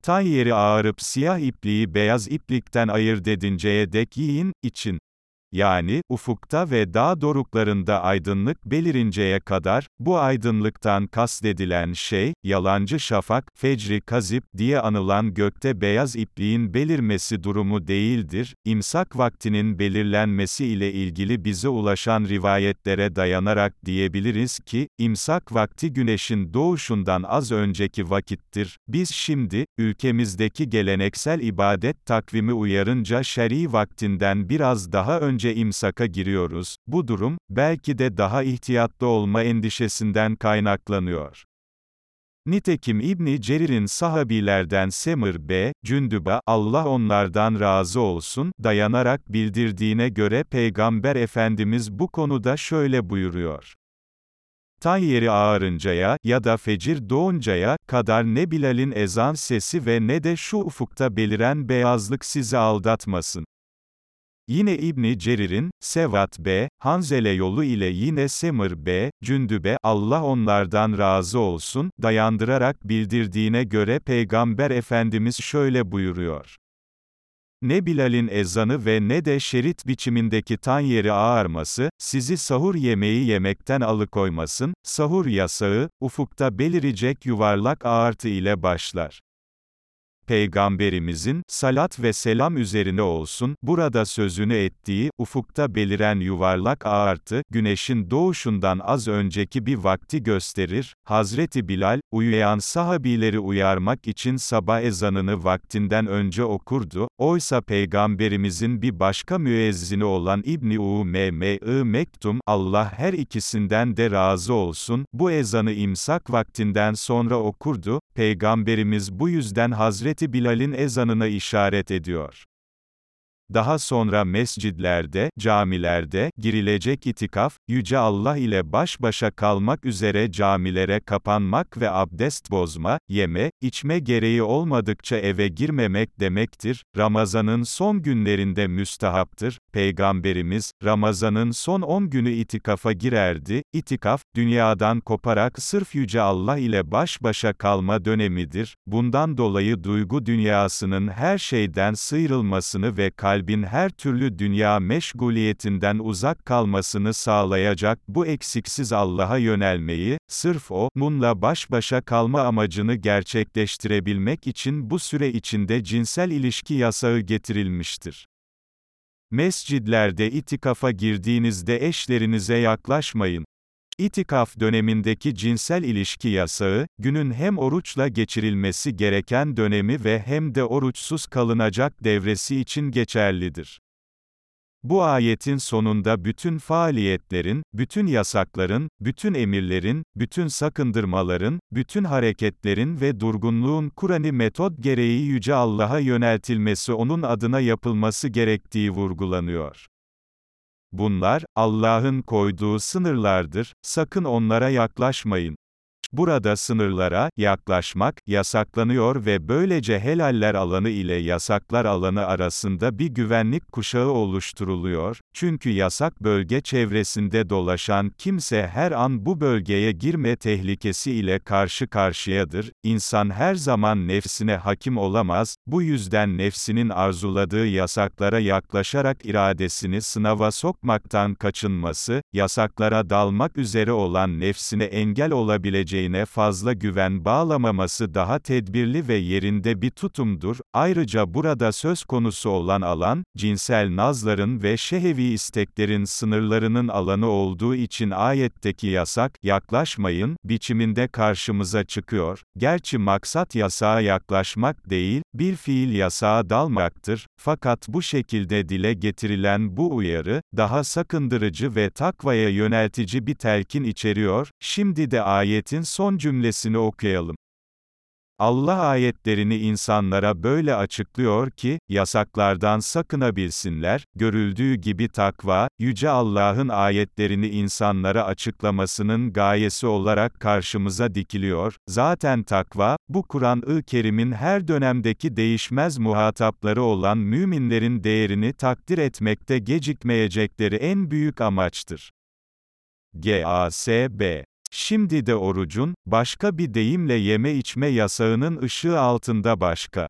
Tan yeri ağarıp siyah ipliği beyaz iplikten ayırt edinceye dek yiyin, için yani, ufukta ve dağ doruklarında aydınlık belirinceye kadar, bu aydınlıktan kastedilen şey, yalancı şafak, fecri kazip, diye anılan gökte beyaz ipliğin belirmesi durumu değildir, imsak vaktinin belirlenmesi ile ilgili bize ulaşan rivayetlere dayanarak diyebiliriz ki, imsak vakti güneşin doğuşundan az önceki vakittir, biz şimdi, ülkemizdeki geleneksel ibadet takvimi uyarınca şer'i vaktinden biraz daha önce önce imsaka giriyoruz, bu durum, belki de daha ihtiyatlı olma endişesinden kaynaklanıyor. Nitekim İbni Cerir'in sahabilerden Semir B. Cündüba, Allah onlardan razı olsun, dayanarak bildirdiğine göre Peygamber Efendimiz bu konuda şöyle buyuruyor. Tan yeri ağarıncaya ya da fecir doğuncaya kadar ne Bilal'in ezan sesi ve ne de şu ufukta beliren beyazlık sizi aldatmasın. Yine İbni Cerir'in, Sevat B, Hanzele yolu ile yine Semir B, Cündübe, Allah onlardan razı olsun, dayandırarak bildirdiğine göre Peygamber Efendimiz şöyle buyuruyor. Ne Bilal'in ezanı ve ne de şerit biçimindeki tan yeri ağarması, sizi sahur yemeği yemekten alıkoymasın, sahur yasağı, ufukta belirecek yuvarlak ağartı ile başlar. Peygamberimizin, salat ve selam üzerine olsun, burada sözünü ettiği, ufukta beliren yuvarlak ağartı, güneşin doğuşundan az önceki bir vakti gösterir, Hazreti Bilal, uyuyan sahabileri uyarmak için sabah ezanını vaktinden önce okurdu, oysa Peygamberimizin bir başka müezzini olan İbni Umm-i Mektum, Allah her ikisinden de razı olsun, bu ezanı imsak vaktinden sonra okurdu, Peygamberimiz bu yüzden Hazreti Bilal'in ezanına işaret ediyor. Daha sonra mescidlerde, camilerde, girilecek itikaf, Yüce Allah ile baş başa kalmak üzere camilere kapanmak ve abdest bozma, yeme, içme gereği olmadıkça eve girmemek demektir. Ramazanın son günlerinde müstahaptır. Peygamberimiz, Ramazanın son 10 günü itikafa girerdi. İtikaf, dünyadan koparak sırf Yüce Allah ile baş başa kalma dönemidir. Bundan dolayı duygu dünyasının her şeyden sıyrılmasını ve kalbin her türlü dünya meşguliyetinden uzak kalmasını sağlayacak bu eksiksiz Allah'a yönelmeyi, sırf o, munla baş başa kalma amacını gerçekleştirebilmek için bu süre içinde cinsel ilişki yasağı getirilmiştir. Mescidlerde itikafa girdiğinizde eşlerinize yaklaşmayın. İtikaf dönemindeki cinsel ilişki yasağı, günün hem oruçla geçirilmesi gereken dönemi ve hem de oruçsuz kalınacak devresi için geçerlidir. Bu ayetin sonunda bütün faaliyetlerin, bütün yasakların, bütün emirlerin, bütün sakındırmaların, bütün hareketlerin ve durgunluğun Kur'an'ı metod gereği Yüce Allah'a yöneltilmesi onun adına yapılması gerektiği vurgulanıyor. Bunlar, Allah'ın koyduğu sınırlardır, sakın onlara yaklaşmayın. Burada sınırlara, yaklaşmak, yasaklanıyor ve böylece helaller alanı ile yasaklar alanı arasında bir güvenlik kuşağı oluşturuluyor, çünkü yasak bölge çevresinde dolaşan kimse her an bu bölgeye girme tehlikesi ile karşı karşıyadır, İnsan her zaman nefsine hakim olamaz, bu yüzden nefsinin arzuladığı yasaklara yaklaşarak iradesini sınava sokmaktan kaçınması, yasaklara dalmak üzere olan nefsine engel olabileceğine fazla güven bağlamaması daha tedbirli ve yerinde bir tutumdur. Ayrıca burada söz konusu olan alan, cinsel nazların ve şehevi isteklerin sınırlarının alanı olduğu için ayetteki yasak, yaklaşmayın, biçiminde karşımıza çıkıyor. Gerçi maksat yasağa yaklaşmak değil, bir fiil yasağa dalmaktır, fakat bu şekilde dile getirilen bu uyarı, daha sakındırıcı ve takvaya yöneltici bir telkin içeriyor, şimdi de ayetin son cümlesini okuyalım. Allah ayetlerini insanlara böyle açıklıyor ki, yasaklardan sakınabilsinler, görüldüğü gibi takva, Yüce Allah'ın ayetlerini insanlara açıklamasının gayesi olarak karşımıza dikiliyor, zaten takva, bu Kur'an-ı Kerim'in her dönemdeki değişmez muhatapları olan müminlerin değerini takdir etmekte gecikmeyecekleri en büyük amaçtır. G.A.S.B. Şimdi de orucun, başka bir deyimle yeme içme yasağının ışığı altında başka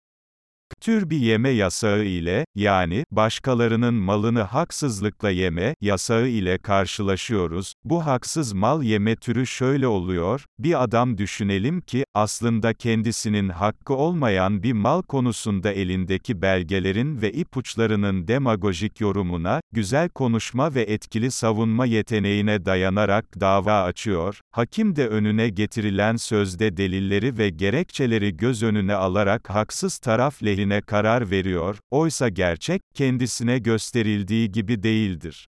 tür bir yeme yasağı ile, yani, başkalarının malını haksızlıkla yeme, yasağı ile karşılaşıyoruz. Bu haksız mal yeme türü şöyle oluyor, bir adam düşünelim ki, aslında kendisinin hakkı olmayan bir mal konusunda elindeki belgelerin ve ipuçlarının demagojik yorumuna, güzel konuşma ve etkili savunma yeteneğine dayanarak dava açıyor, hakim de önüne getirilen sözde delilleri ve gerekçeleri göz önüne alarak haksız taraf lehine vermesine karar veriyor, oysa gerçek, kendisine gösterildiği gibi değildir.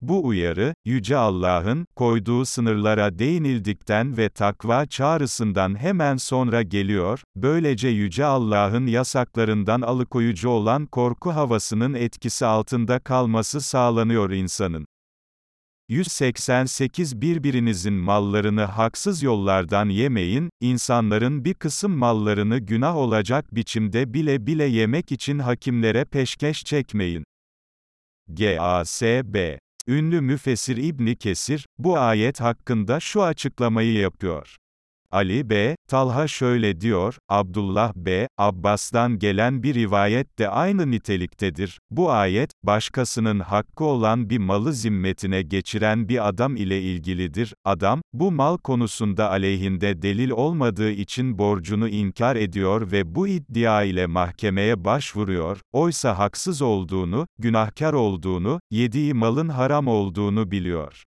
Bu uyarı, Yüce Allah'ın, koyduğu sınırlara değinildikten ve takva çağrısından hemen sonra geliyor, böylece Yüce Allah'ın yasaklarından alıkoyucu olan korku havasının etkisi altında kalması sağlanıyor insanın. 188 Birbirinizin mallarını haksız yollardan yemeyin, insanların bir kısım mallarını günah olacak biçimde bile bile yemek için hakimlere peşkeş çekmeyin. G.A.S.B. Ünlü müfessir İbni Kesir, bu ayet hakkında şu açıklamayı yapıyor. Ali B. Talha şöyle diyor, Abdullah B. Abbas'tan gelen bir rivayet de aynı niteliktedir. Bu ayet, başkasının hakkı olan bir malı zimmetine geçiren bir adam ile ilgilidir. Adam, bu mal konusunda aleyhinde delil olmadığı için borcunu inkar ediyor ve bu iddia ile mahkemeye başvuruyor. Oysa haksız olduğunu, günahkar olduğunu, yediği malın haram olduğunu biliyor.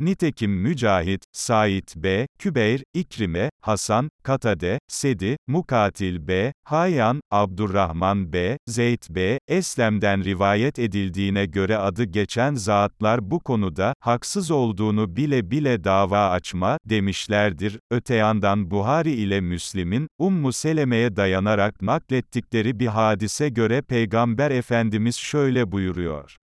Nitekim Mücahit, Said B., Kübeyr, İkrime, Hasan, Katade, Sedi, Mukatil B., Hayyan, Abdurrahman B., Zeyd B., Eslem'den rivayet edildiğine göre adı geçen zatlar bu konuda, haksız olduğunu bile bile dava açma, demişlerdir. Öte yandan Buhari ile Müslim'in, Ummu Seleme'ye dayanarak naklettikleri bir hadise göre Peygamber Efendimiz şöyle buyuruyor.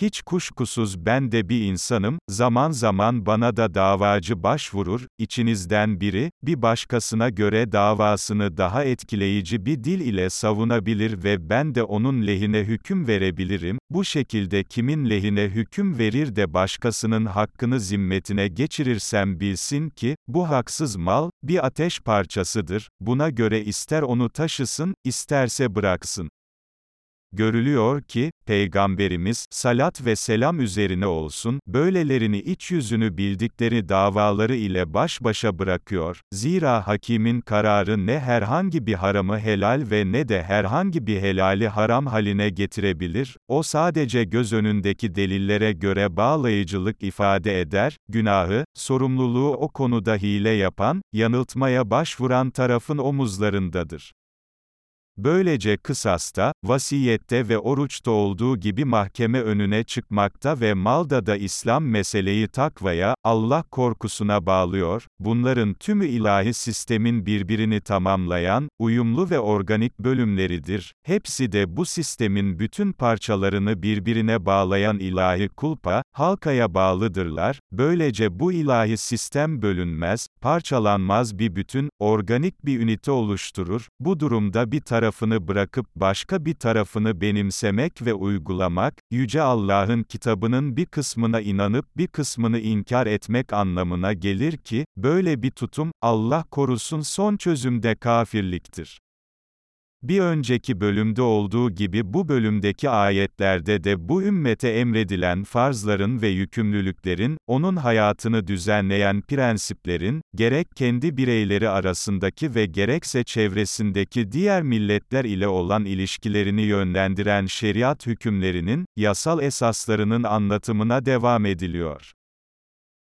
Hiç kuşkusuz ben de bir insanım, zaman zaman bana da davacı başvurur, içinizden biri, bir başkasına göre davasını daha etkileyici bir dil ile savunabilir ve ben de onun lehine hüküm verebilirim, bu şekilde kimin lehine hüküm verir de başkasının hakkını zimmetine geçirirsem bilsin ki, bu haksız mal, bir ateş parçasıdır, buna göre ister onu taşısın, isterse bıraksın. Görülüyor ki, Peygamberimiz, salat ve selam üzerine olsun, böylelerini iç yüzünü bildikleri davaları ile baş başa bırakıyor, zira hakimin kararı ne herhangi bir haramı helal ve ne de herhangi bir helali haram haline getirebilir, o sadece göz önündeki delillere göre bağlayıcılık ifade eder, günahı, sorumluluğu o konuda hile yapan, yanıltmaya başvuran tarafın omuzlarındadır. Böylece kısasta, vasiyette ve oruçta olduğu gibi mahkeme önüne çıkmakta ve malda da İslam meseleyi takvaya, Allah korkusuna bağlıyor, bunların tümü ilahi sistemin birbirini tamamlayan, uyumlu ve organik bölümleridir, hepsi de bu sistemin bütün parçalarını birbirine bağlayan ilahi kulpa, halkaya bağlıdırlar, böylece bu ilahi sistem bölünmez, parçalanmaz bir bütün, organik bir ünite oluşturur, bu durumda bir tarafını bırakıp başka bir tarafını benimsemek ve uygulamak, Yüce Allah'ın kitabının bir kısmına inanıp bir kısmını inkar etmek anlamına gelir ki, böyle bir tutum, Allah korusun son çözümde kafirliktir. Bir önceki bölümde olduğu gibi bu bölümdeki ayetlerde de bu ümmete emredilen farzların ve yükümlülüklerin, onun hayatını düzenleyen prensiplerin, gerek kendi bireyleri arasındaki ve gerekse çevresindeki diğer milletler ile olan ilişkilerini yönlendiren şeriat hükümlerinin, yasal esaslarının anlatımına devam ediliyor.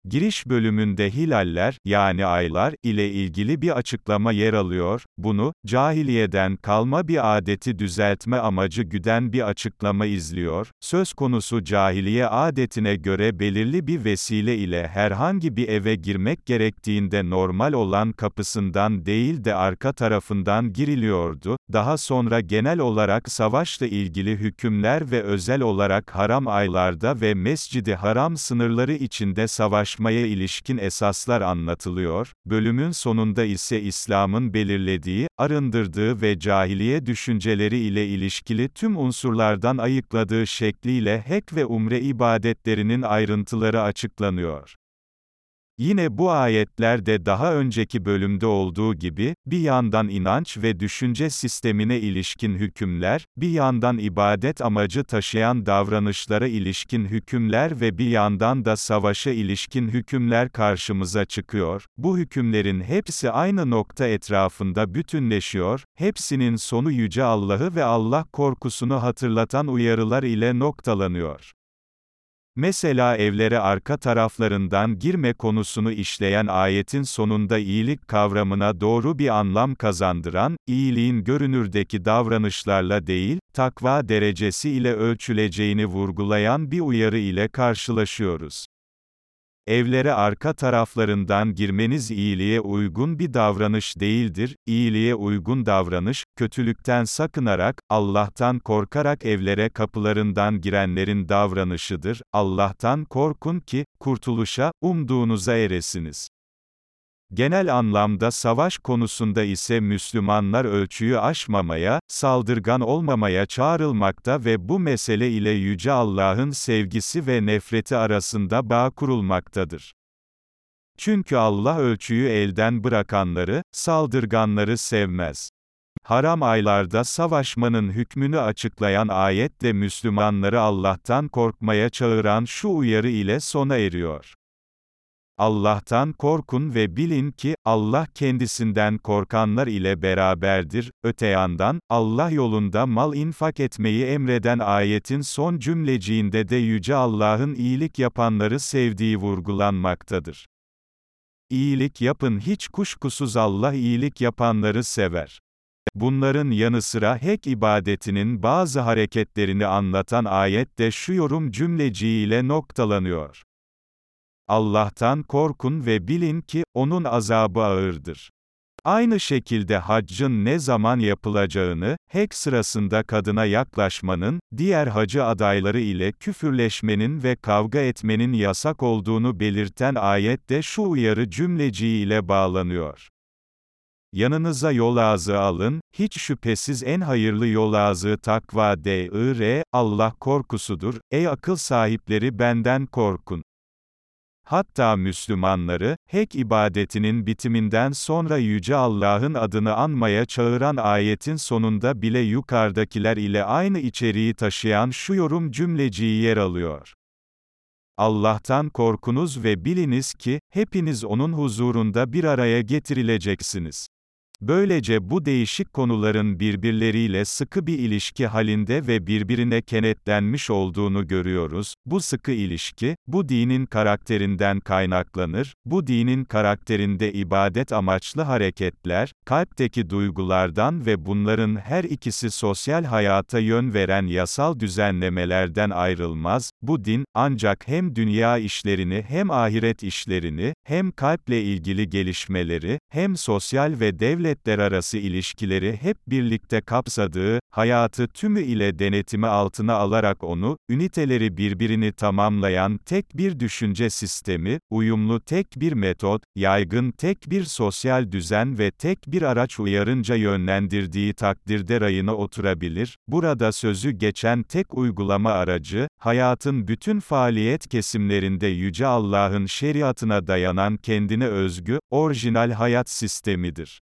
Giriş bölümünde hilaller, yani aylar, ile ilgili bir açıklama yer alıyor, bunu, cahiliyeden kalma bir adeti düzeltme amacı güden bir açıklama izliyor, söz konusu cahiliye adetine göre belirli bir vesile ile herhangi bir eve girmek gerektiğinde normal olan kapısından değil de arka tarafından giriliyordu, daha sonra genel olarak savaşla ilgili hükümler ve özel olarak haram aylarda ve mescidi haram sınırları içinde savaş anlaşmaya ilişkin esaslar anlatılıyor, bölümün sonunda ise İslam'ın belirlediği, arındırdığı ve cahiliye düşünceleri ile ilişkili tüm unsurlardan ayıkladığı şekliyle hek ve umre ibadetlerinin ayrıntıları açıklanıyor. Yine bu ayetlerde daha önceki bölümde olduğu gibi, bir yandan inanç ve düşünce sistemine ilişkin hükümler, bir yandan ibadet amacı taşıyan davranışlara ilişkin hükümler ve bir yandan da savaşa ilişkin hükümler karşımıza çıkıyor. Bu hükümlerin hepsi aynı nokta etrafında bütünleşiyor, hepsinin sonu Yüce Allah'ı ve Allah korkusunu hatırlatan uyarılar ile noktalanıyor. Mesela evlere arka taraflarından girme konusunu işleyen ayetin sonunda iyilik kavramına doğru bir anlam kazandıran, iyiliğin görünürdeki davranışlarla değil, takva derecesi ile ölçüleceğini vurgulayan bir uyarı ile karşılaşıyoruz. Evlere arka taraflarından girmeniz iyiliğe uygun bir davranış değildir, iyiliğe uygun davranış, kötülükten sakınarak, Allah'tan korkarak evlere kapılarından girenlerin davranışıdır, Allah'tan korkun ki, kurtuluşa, umduğunuza eresiniz. Genel anlamda savaş konusunda ise Müslümanlar ölçüyü aşmamaya, saldırgan olmamaya çağrılmakta ve bu mesele ile Yüce Allah'ın sevgisi ve nefreti arasında bağ kurulmaktadır. Çünkü Allah ölçüyü elden bırakanları, saldırganları sevmez. Haram aylarda savaşmanın hükmünü açıklayan ayetle Müslümanları Allah'tan korkmaya çağıran şu uyarı ile sona eriyor. Allah'tan korkun ve bilin ki, Allah kendisinden korkanlar ile beraberdir. Öte yandan, Allah yolunda mal infak etmeyi emreden ayetin son cümleciğinde de Yüce Allah'ın iyilik yapanları sevdiği vurgulanmaktadır. İyilik yapın hiç kuşkusuz Allah iyilik yapanları sever. Bunların yanı sıra hek ibadetinin bazı hareketlerini anlatan ayet de şu yorum cümleciğiyle noktalanıyor. Allah'tan korkun ve bilin ki, onun azabı ağırdır. Aynı şekilde haccın ne zaman yapılacağını, hek sırasında kadına yaklaşmanın, diğer hacı adayları ile küfürleşmenin ve kavga etmenin yasak olduğunu belirten ayette şu uyarı cümleciği ile bağlanıyor. Yanınıza yol ağzı alın, hiç şüphesiz en hayırlı yol ağzı takva dir, Allah korkusudur, ey akıl sahipleri benden korkun. Hatta Müslümanları, hek ibadetinin bitiminden sonra Yüce Allah'ın adını anmaya çağıran ayetin sonunda bile yukarıdakiler ile aynı içeriği taşıyan şu yorum cümleciği yer alıyor. Allah'tan korkunuz ve biliniz ki, hepiniz O'nun huzurunda bir araya getirileceksiniz. Böylece bu değişik konuların birbirleriyle sıkı bir ilişki halinde ve birbirine kenetlenmiş olduğunu görüyoruz. Bu sıkı ilişki, bu dinin karakterinden kaynaklanır, bu dinin karakterinde ibadet amaçlı hareketler, kalpteki duygulardan ve bunların her ikisi sosyal hayata yön veren yasal düzenlemelerden ayrılmaz, bu din, ancak hem dünya işlerini hem ahiret işlerini, hem kalple ilgili gelişmeleri, hem sosyal ve devletler arası ilişkileri hep birlikte kapsadığı, hayatı tümü ile denetimi altına alarak onu, üniteleri birbirini tamamlayan tek bir düşünce sistemi, uyumlu tek bir metot, yaygın tek bir sosyal düzen ve tek bir araç uyarınca yönlendirdiği takdirde rayına oturabilir, burada sözü geçen tek uygulama aracı, hayatın bütün faaliyet kesimlerinde Yüce Allah'ın şeriatına dayanan kendine özgü, orijinal hayat sistemidir.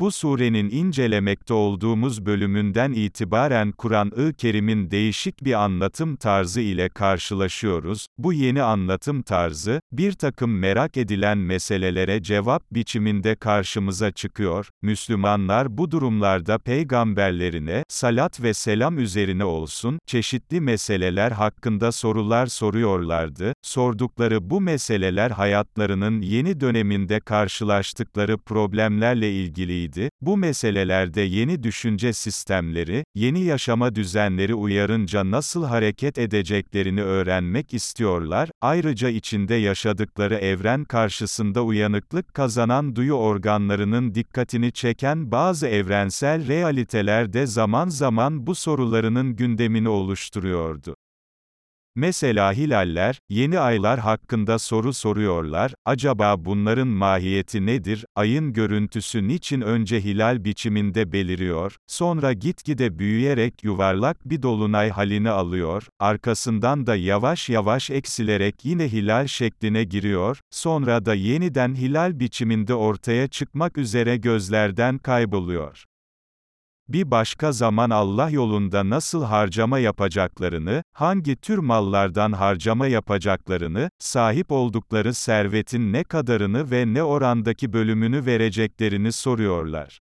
Bu surenin incelemekte olduğumuz bölümünden itibaren Kur'an-ı Kerim'in değişik bir anlatım tarzı ile karşılaşıyoruz. Bu yeni anlatım tarzı, bir takım merak edilen meselelere cevap biçiminde karşımıza çıkıyor. Müslümanlar bu durumlarda peygamberlerine, salat ve selam üzerine olsun, çeşitli meseleler hakkında sorular soruyorlardı. Sordukları bu meseleler hayatlarının yeni döneminde karşılaştıkları problemlerle ilgiliydi idi, bu meselelerde yeni düşünce sistemleri, yeni yaşama düzenleri uyarınca nasıl hareket edeceklerini öğrenmek istiyorlar, ayrıca içinde yaşadıkları evren karşısında uyanıklık kazanan duyu organlarının dikkatini çeken bazı evrensel realiteler de zaman zaman bu sorularının gündemini oluşturuyordu. Mesela hilaller, yeni aylar hakkında soru soruyorlar, acaba bunların mahiyeti nedir, ayın görüntüsü niçin önce hilal biçiminde beliriyor, sonra gitgide büyüyerek yuvarlak bir dolunay halini alıyor, arkasından da yavaş yavaş eksilerek yine hilal şekline giriyor, sonra da yeniden hilal biçiminde ortaya çıkmak üzere gözlerden kayboluyor. Bir başka zaman Allah yolunda nasıl harcama yapacaklarını, hangi tür mallardan harcama yapacaklarını, sahip oldukları servetin ne kadarını ve ne orandaki bölümünü vereceklerini soruyorlar.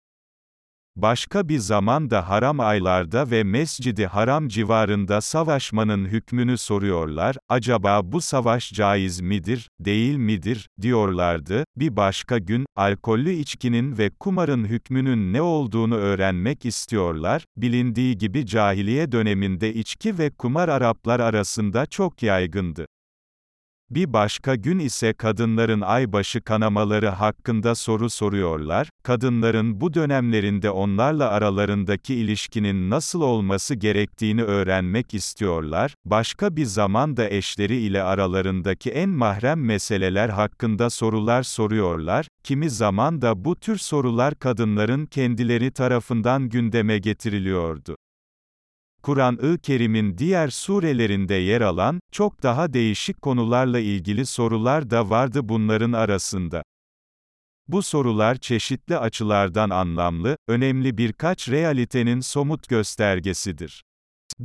Başka bir zaman da haram aylarda ve Mescidi Haram civarında savaşmanın hükmünü soruyorlar, acaba bu savaş caiz midir, değil midir, diyorlardı. Bir başka gün, alkollü içkinin ve kumarın hükmünün ne olduğunu öğrenmek istiyorlar. Bilindiği gibi cahiliye döneminde içki ve kumar Araplar arasında çok yaygındı. Bir başka gün ise kadınların aybaşı kanamaları hakkında soru soruyorlar, kadınların bu dönemlerinde onlarla aralarındaki ilişkinin nasıl olması gerektiğini öğrenmek istiyorlar, başka bir zaman da eşleri ile aralarındaki en mahrem meseleler hakkında sorular soruyorlar, kimi zaman da bu tür sorular kadınların kendileri tarafından gündeme getiriliyordu. Kur'an-ı Kerim'in diğer surelerinde yer alan, çok daha değişik konularla ilgili sorular da vardı bunların arasında. Bu sorular çeşitli açılardan anlamlı, önemli birkaç realitenin somut göstergesidir.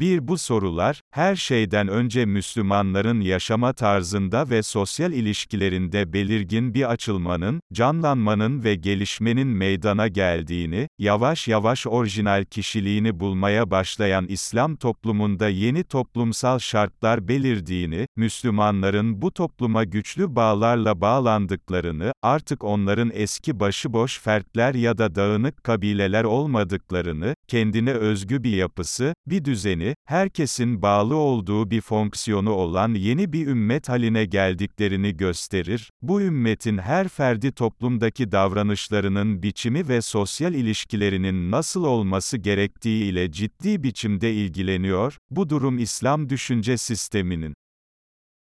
1. Bu sorular, her şeyden önce Müslümanların yaşama tarzında ve sosyal ilişkilerinde belirgin bir açılmanın, canlanmanın ve gelişmenin meydana geldiğini, yavaş yavaş orijinal kişiliğini bulmaya başlayan İslam toplumunda yeni toplumsal şartlar belirdiğini, Müslümanların bu topluma güçlü bağlarla bağlandıklarını, artık onların eski başıboş fertler ya da dağınık kabileler olmadıklarını, kendine özgü bir yapısı, bir düzeni, herkesin bağlı olduğu bir fonksiyonu olan yeni bir ümmet haline geldiklerini gösterir, bu ümmetin her ferdi toplumdaki davranışlarının biçimi ve sosyal ilişkilerinin nasıl olması gerektiği ile ciddi biçimde ilgileniyor, bu durum İslam düşünce sisteminin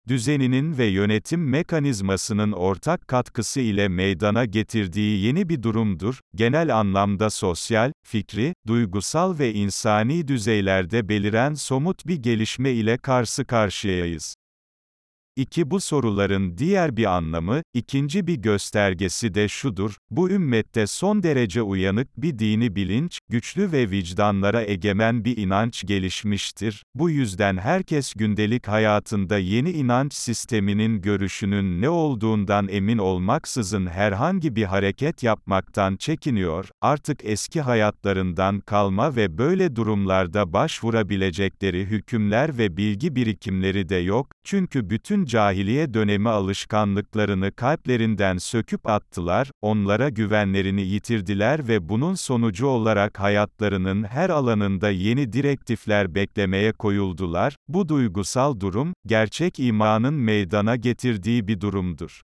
düzeninin ve yönetim mekanizmasının ortak katkısı ile meydana getirdiği yeni bir durumdur, genel anlamda sosyal, fikri, duygusal ve insani düzeylerde beliren somut bir gelişme ile karşı karşıyayız. 2. Bu soruların diğer bir anlamı, ikinci bir göstergesi de şudur, bu ümmette son derece uyanık bir dini bilinç, güçlü ve vicdanlara egemen bir inanç gelişmiştir. Bu yüzden herkes gündelik hayatında yeni inanç sisteminin görüşünün ne olduğundan emin olmaksızın herhangi bir hareket yapmaktan çekiniyor, artık eski hayatlarından kalma ve böyle durumlarda başvurabilecekleri hükümler ve bilgi birikimleri de yok, çünkü bütün cahiliye dönemi alışkanlıklarını kalplerinden söküp attılar, onlara güvenlerini yitirdiler ve bunun sonucu olarak hayatlarının her alanında yeni direktifler beklemeye koyuldular, bu duygusal durum, gerçek imanın meydana getirdiği bir durumdur.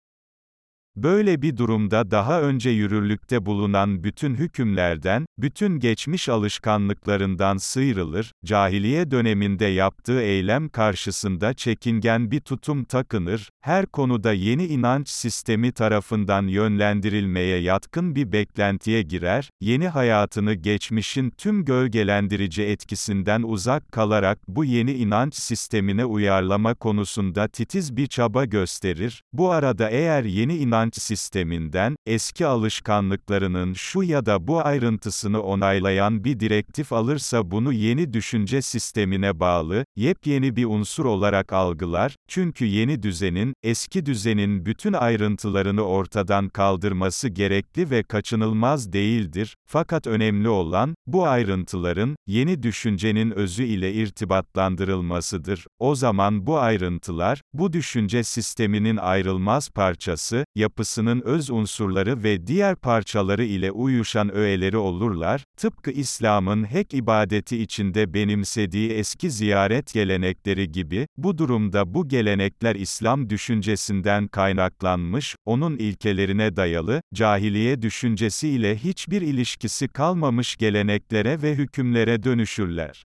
Böyle bir durumda daha önce yürürlükte bulunan bütün hükümlerden, bütün geçmiş alışkanlıklarından sıyrılır, cahiliye döneminde yaptığı eylem karşısında çekingen bir tutum takınır, her konuda yeni inanç sistemi tarafından yönlendirilmeye yatkın bir beklentiye girer, yeni hayatını geçmişin tüm gölgelendirici etkisinden uzak kalarak bu yeni inanç sistemine uyarlama konusunda titiz bir çaba gösterir, bu arada eğer yeni inanç inanç sisteminden, eski alışkanlıklarının şu ya da bu ayrıntısını onaylayan bir direktif alırsa bunu yeni düşünce sistemine bağlı, yepyeni bir unsur olarak algılar, çünkü yeni düzenin, eski düzenin bütün ayrıntılarını ortadan kaldırması gerekli ve kaçınılmaz değildir, fakat önemli olan, bu ayrıntıların, yeni düşüncenin özü ile irtibatlandırılmasıdır. O zaman bu ayrıntılar, bu düşünce sisteminin ayrılmaz parçası, yapı yapısının öz unsurları ve diğer parçaları ile uyuşan öğeleri olurlar, tıpkı İslam'ın hek ibadeti içinde benimsediği eski ziyaret gelenekleri gibi, bu durumda bu gelenekler İslam düşüncesinden kaynaklanmış, onun ilkelerine dayalı, cahiliye düşüncesi ile hiçbir ilişkisi kalmamış geleneklere ve hükümlere dönüşürler.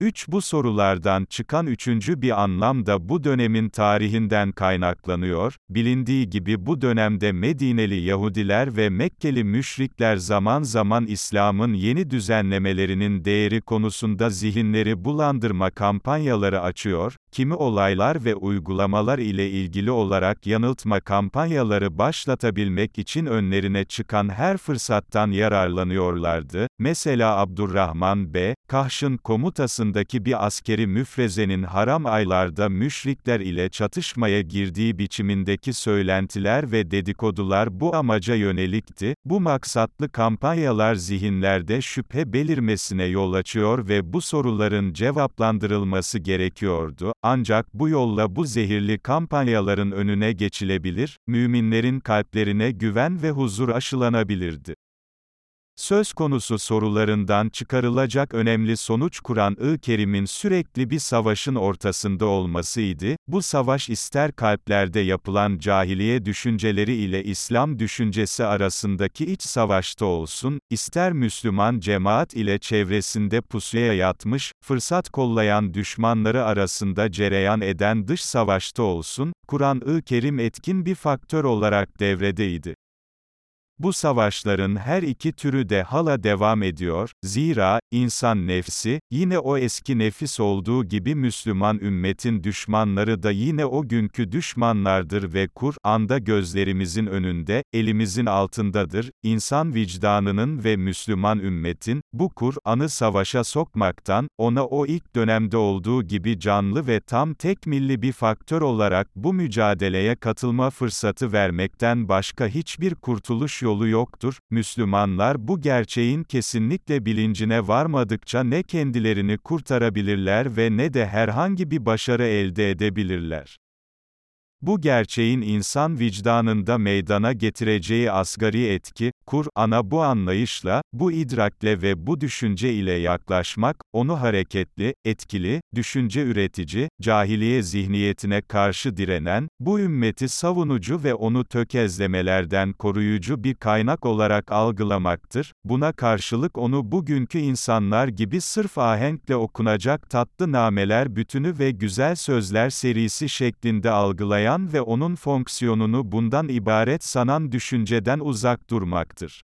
3. Bu sorulardan çıkan üçüncü bir anlam da bu dönemin tarihinden kaynaklanıyor. Bilindiği gibi bu dönemde Medineli Yahudiler ve Mekkeli müşrikler zaman zaman İslam'ın yeni düzenlemelerinin değeri konusunda zihinleri bulandırma kampanyaları açıyor, kimi olaylar ve uygulamalar ile ilgili olarak yanıltma kampanyaları başlatabilmek için önlerine çıkan her fırsattan yararlanıyorlardı. Mesela Abdurrahman B. Kahş'ın komutasındaki bir askeri müfrezenin haram aylarda müşrikler ile çatışmaya girdiği biçimindeki söylentiler ve dedikodular bu amaca yönelikti. Bu maksatlı kampanyalar zihinlerde şüphe belirmesine yol açıyor ve bu soruların cevaplandırılması gerekiyordu. Ancak bu yolla bu zehirli kampanyaların önüne geçilebilir, müminlerin kalplerine güven ve huzur aşılanabilirdi. Söz konusu sorularından çıkarılacak önemli sonuç Kur'an-ı Kerim'in sürekli bir savaşın ortasında olmasıydı. Bu savaş ister kalplerde yapılan cahiliye düşünceleri ile İslam düşüncesi arasındaki iç savaşta olsun, ister Müslüman cemaat ile çevresinde pusuya yatmış, fırsat kollayan düşmanları arasında cereyan eden dış savaşta olsun, Kur'an-ı Kerim etkin bir faktör olarak devredeydi. Bu savaşların her iki türü de hala devam ediyor, zira, insan nefsi, yine o eski nefis olduğu gibi Müslüman ümmetin düşmanları da yine o günkü düşmanlardır ve kur, anda gözlerimizin önünde, elimizin altındadır, insan vicdanının ve Müslüman ümmetin, bu kur, anı savaşa sokmaktan, ona o ilk dönemde olduğu gibi canlı ve tam tekmilli bir faktör olarak bu mücadeleye katılma fırsatı vermekten başka hiçbir kurtuluş yolu yolu yoktur, Müslümanlar bu gerçeğin kesinlikle bilincine varmadıkça ne kendilerini kurtarabilirler ve ne de herhangi bir başarı elde edebilirler. Bu gerçeğin insan vicdanında meydana getireceği asgari etki, Kur'an'a bu anlayışla, bu idrakle ve bu düşünce ile yaklaşmak, onu hareketli, etkili, düşünce üretici, cahiliye zihniyetine karşı direnen, bu ümmeti savunucu ve onu tökezlemelerden koruyucu bir kaynak olarak algılamaktır. Buna karşılık onu bugünkü insanlar gibi sırf ahenkle okunacak tatlı nameler bütünü ve güzel sözler serisi şeklinde algılayan anlayan ve onun fonksiyonunu bundan ibaret sanan düşünceden uzak durmaktır.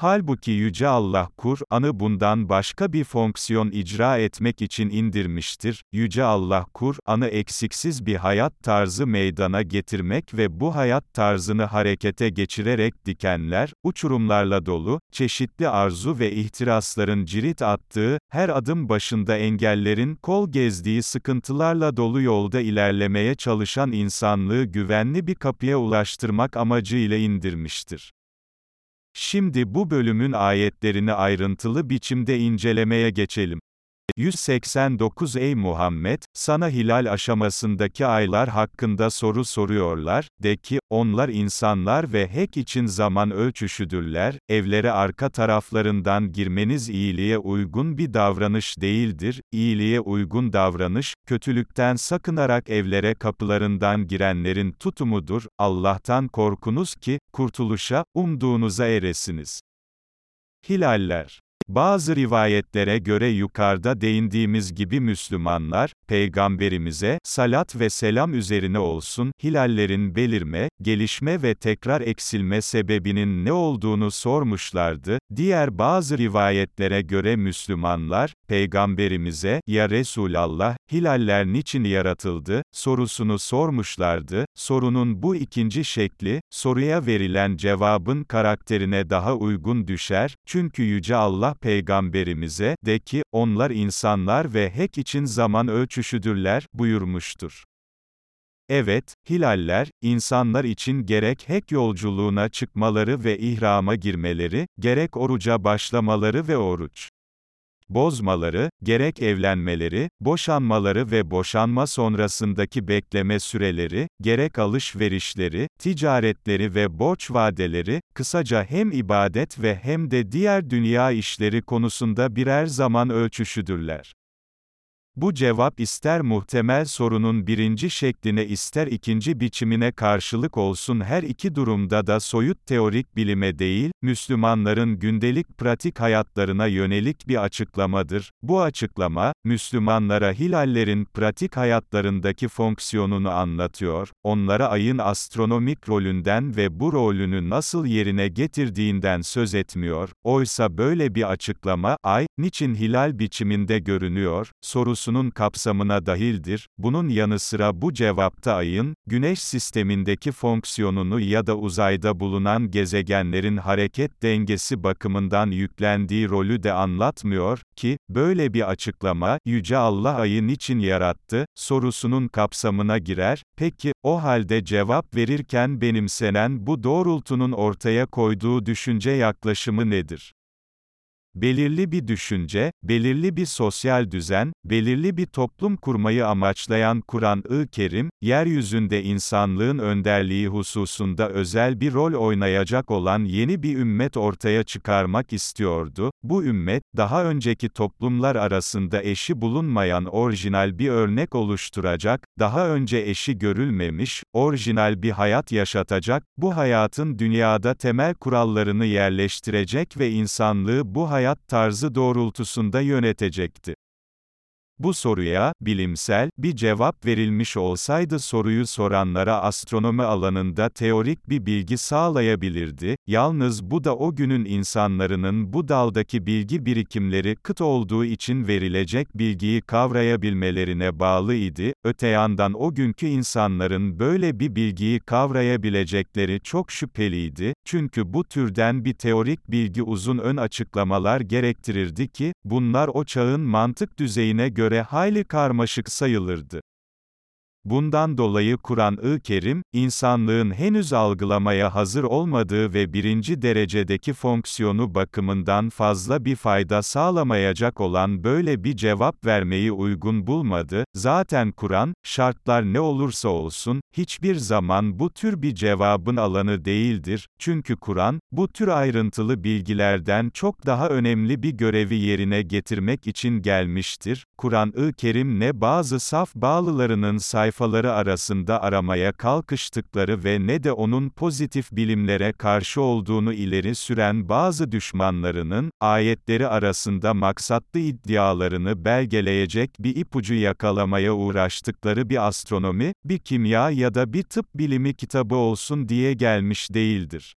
Halbuki Yüce Allah Kur'an'ı bundan başka bir fonksiyon icra etmek için indirmiştir. Yüce Allah Kur'an'ı eksiksiz bir hayat tarzı meydana getirmek ve bu hayat tarzını harekete geçirerek dikenler, uçurumlarla dolu, çeşitli arzu ve ihtirasların cirit attığı, her adım başında engellerin kol gezdiği sıkıntılarla dolu yolda ilerlemeye çalışan insanlığı güvenli bir kapıya ulaştırmak amacıyla indirmiştir. Şimdi bu bölümün ayetlerini ayrıntılı biçimde incelemeye geçelim. 189 Ey Muhammed, sana hilal aşamasındaki aylar hakkında soru soruyorlar, de ki, onlar insanlar ve hek için zaman ölçüşüdürler, evlere arka taraflarından girmeniz iyiliğe uygun bir davranış değildir, iyiliğe uygun davranış, kötülükten sakınarak evlere kapılarından girenlerin tutumudur, Allah'tan korkunuz ki, kurtuluşa, umduğunuza eresiniz. Hilaller bazı rivayetlere göre yukarıda değindiğimiz gibi Müslümanlar, Peygamberimize, salat ve selam üzerine olsun, hilallerin belirme, gelişme ve tekrar eksilme sebebinin ne olduğunu sormuşlardı. Diğer bazı rivayetlere göre Müslümanlar, Peygamberimize, ya Resulallah, hilaller niçin yaratıldı, sorusunu sormuşlardı. Sorunun bu ikinci şekli, soruya verilen cevabın karakterine daha uygun düşer, çünkü Yüce Allah peygamberimize, de ki, onlar insanlar ve hek için zaman ölçüşüdürler, buyurmuştur. Evet, hilaller, insanlar için gerek hek yolculuğuna çıkmaları ve ihrama girmeleri, gerek oruca başlamaları ve oruç bozmaları, gerek evlenmeleri, boşanmaları ve boşanma sonrasındaki bekleme süreleri, gerek alışverişleri, ticaretleri ve borç vadeleri, kısaca hem ibadet ve hem de diğer dünya işleri konusunda birer zaman ölçüşüdürler. Bu cevap ister muhtemel sorunun birinci şekline ister ikinci biçimine karşılık olsun her iki durumda da soyut teorik bilime değil, Müslümanların gündelik pratik hayatlarına yönelik bir açıklamadır. Bu açıklama, Müslümanlara hilallerin pratik hayatlarındaki fonksiyonunu anlatıyor, onlara ayın astronomik rolünden ve bu rolünü nasıl yerine getirdiğinden söz etmiyor. Oysa böyle bir açıklama, ay, niçin hilal biçiminde görünüyor, sorusu sorusunun kapsamına dahildir. Bunun yanı sıra bu cevapta ayın, güneş sistemindeki fonksiyonunu ya da uzayda bulunan gezegenlerin hareket dengesi bakımından yüklendiği rolü de anlatmıyor ki, böyle bir açıklama, Yüce Allah ayı niçin yarattı, sorusunun kapsamına girer, peki, o halde cevap verirken benimsenen bu doğrultunun ortaya koyduğu düşünce yaklaşımı nedir? Belirli bir düşünce, belirli bir sosyal düzen, belirli bir toplum kurmayı amaçlayan Kur'an-ı Kerim, yeryüzünde insanlığın önderliği hususunda özel bir rol oynayacak olan yeni bir ümmet ortaya çıkarmak istiyordu. Bu ümmet, daha önceki toplumlar arasında eşi bulunmayan orijinal bir örnek oluşturacak, daha önce eşi görülmemiş, orijinal bir hayat yaşatacak, bu hayatın dünyada temel kurallarını yerleştirecek ve insanlığı bu hayat hayat tarzı doğrultusunda yönetecekti. Bu soruya, bilimsel, bir cevap verilmiş olsaydı soruyu soranlara astronomi alanında teorik bir bilgi sağlayabilirdi, yalnız bu da o günün insanlarının bu daldaki bilgi birikimleri kıt olduğu için verilecek bilgiyi kavrayabilmelerine bağlı idi, öte yandan o günkü insanların böyle bir bilgiyi kavrayabilecekleri çok şüpheliydi, çünkü bu türden bir teorik bilgi uzun ön açıklamalar gerektirirdi ki, bunlar o çağın mantık düzeyine göre göre hayli karmaşık sayılırdı. Bundan dolayı Kur'an-ı Kerim, insanlığın henüz algılamaya hazır olmadığı ve birinci derecedeki fonksiyonu bakımından fazla bir fayda sağlamayacak olan böyle bir cevap vermeyi uygun bulmadı, zaten Kur'an, şartlar ne olursa olsun, hiçbir zaman bu tür bir cevabın alanı değildir, çünkü Kur'an, bu tür ayrıntılı bilgilerden çok daha önemli bir görevi yerine getirmek için gelmiştir, Kur'an-ı Kerim ne bazı saf bağlılarının sayfalarını sayfaları arasında aramaya kalkıştıkları ve ne de onun pozitif bilimlere karşı olduğunu ileri süren bazı düşmanlarının, ayetleri arasında maksatlı iddialarını belgeleyecek bir ipucu yakalamaya uğraştıkları bir astronomi, bir kimya ya da bir tıp bilimi kitabı olsun diye gelmiş değildir.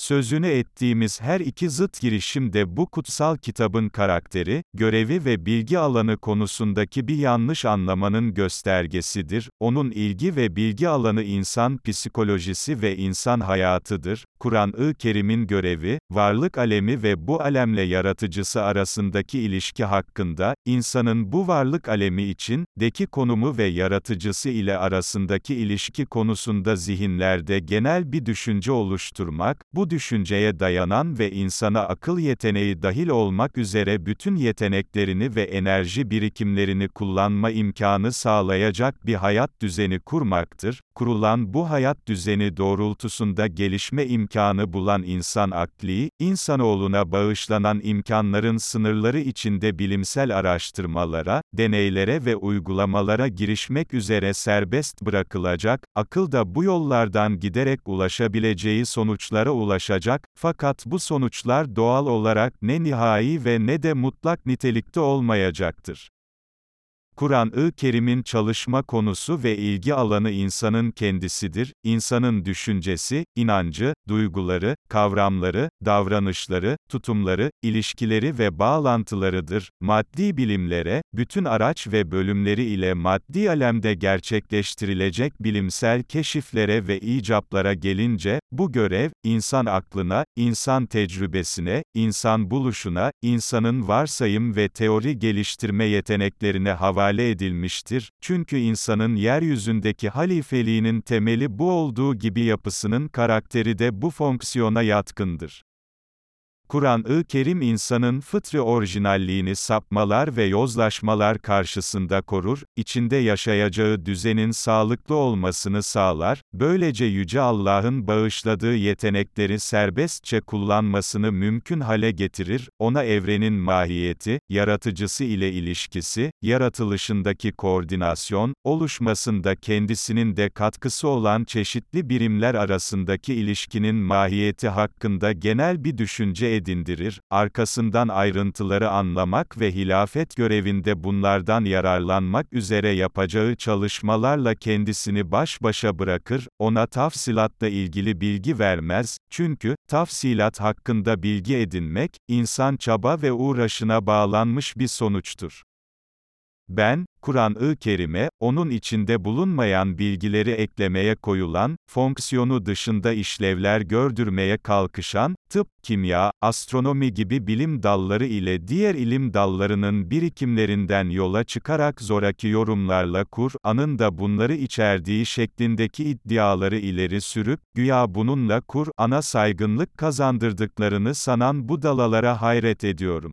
Sözünü ettiğimiz her iki zıt girişim de bu kutsal kitabın karakteri, görevi ve bilgi alanı konusundaki bir yanlış anlamanın göstergesidir. Onun ilgi ve bilgi alanı insan psikolojisi ve insan hayatıdır. Kur'an-ı Kerim'in görevi, varlık alemi ve bu alemle yaratıcısı arasındaki ilişki hakkında, insanın bu varlık alemi için, deki konumu ve yaratıcısı ile arasındaki ilişki konusunda zihinlerde genel bir düşünce oluşturmak, bu düşünceye dayanan ve insana akıl yeteneği dahil olmak üzere bütün yeteneklerini ve enerji birikimlerini kullanma imkanı sağlayacak bir hayat düzeni kurmaktır. Kurulan bu hayat düzeni doğrultusunda gelişme imkanı bulan insan akli, insanoğluna bağışlanan imkanların sınırları içinde bilimsel araştırmalara, deneylere ve uygulamalara girişmek üzere serbest bırakılacak, akıl da bu yollardan giderek ulaşabileceği sonuçlara ulaşacak, fakat bu sonuçlar doğal olarak ne nihai ve ne de mutlak nitelikte olmayacaktır. Kur'an-ı Kerim'in çalışma konusu ve ilgi alanı insanın kendisidir, insanın düşüncesi, inancı, duyguları, kavramları, davranışları, tutumları, ilişkileri ve bağlantılarıdır. Maddi bilimlere, bütün araç ve bölümleri ile maddi alemde gerçekleştirilecek bilimsel keşiflere ve icaplara gelince, bu görev, insan aklına, insan tecrübesine, insan buluşuna, insanın varsayım ve teori geliştirme yeteneklerine havale havale edilmiştir, çünkü insanın yeryüzündeki halifeliğinin temeli bu olduğu gibi yapısının karakteri de bu fonksiyona yatkındır. Kur'an-ı Kerim insanın fıtri orijinalliğini sapmalar ve yozlaşmalar karşısında korur, içinde yaşayacağı düzenin sağlıklı olmasını sağlar, böylece Yüce Allah'ın bağışladığı yetenekleri serbestçe kullanmasını mümkün hale getirir, ona evrenin mahiyeti, yaratıcısı ile ilişkisi, yaratılışındaki koordinasyon, oluşmasında kendisinin de katkısı olan çeşitli birimler arasındaki ilişkinin mahiyeti hakkında genel bir düşünce edindirir, arkasından ayrıntıları anlamak ve hilafet görevinde bunlardan yararlanmak üzere yapacağı çalışmalarla kendisini baş başa bırakır, ona tafsilatla ilgili bilgi vermez, çünkü, tafsilat hakkında bilgi edinmek, insan çaba ve uğraşına bağlanmış bir sonuçtur. Ben, Kur'an-ı Kerim'e, onun içinde bulunmayan bilgileri eklemeye koyulan, fonksiyonu dışında işlevler gördürmeye kalkışan, tıp, kimya, astronomi gibi bilim dalları ile diğer ilim dallarının birikimlerinden yola çıkarak zoraki yorumlarla Kur'an'ın da bunları içerdiği şeklindeki iddiaları ileri sürüp, güya bununla Kur'an'a saygınlık kazandırdıklarını sanan bu dalalara hayret ediyorum.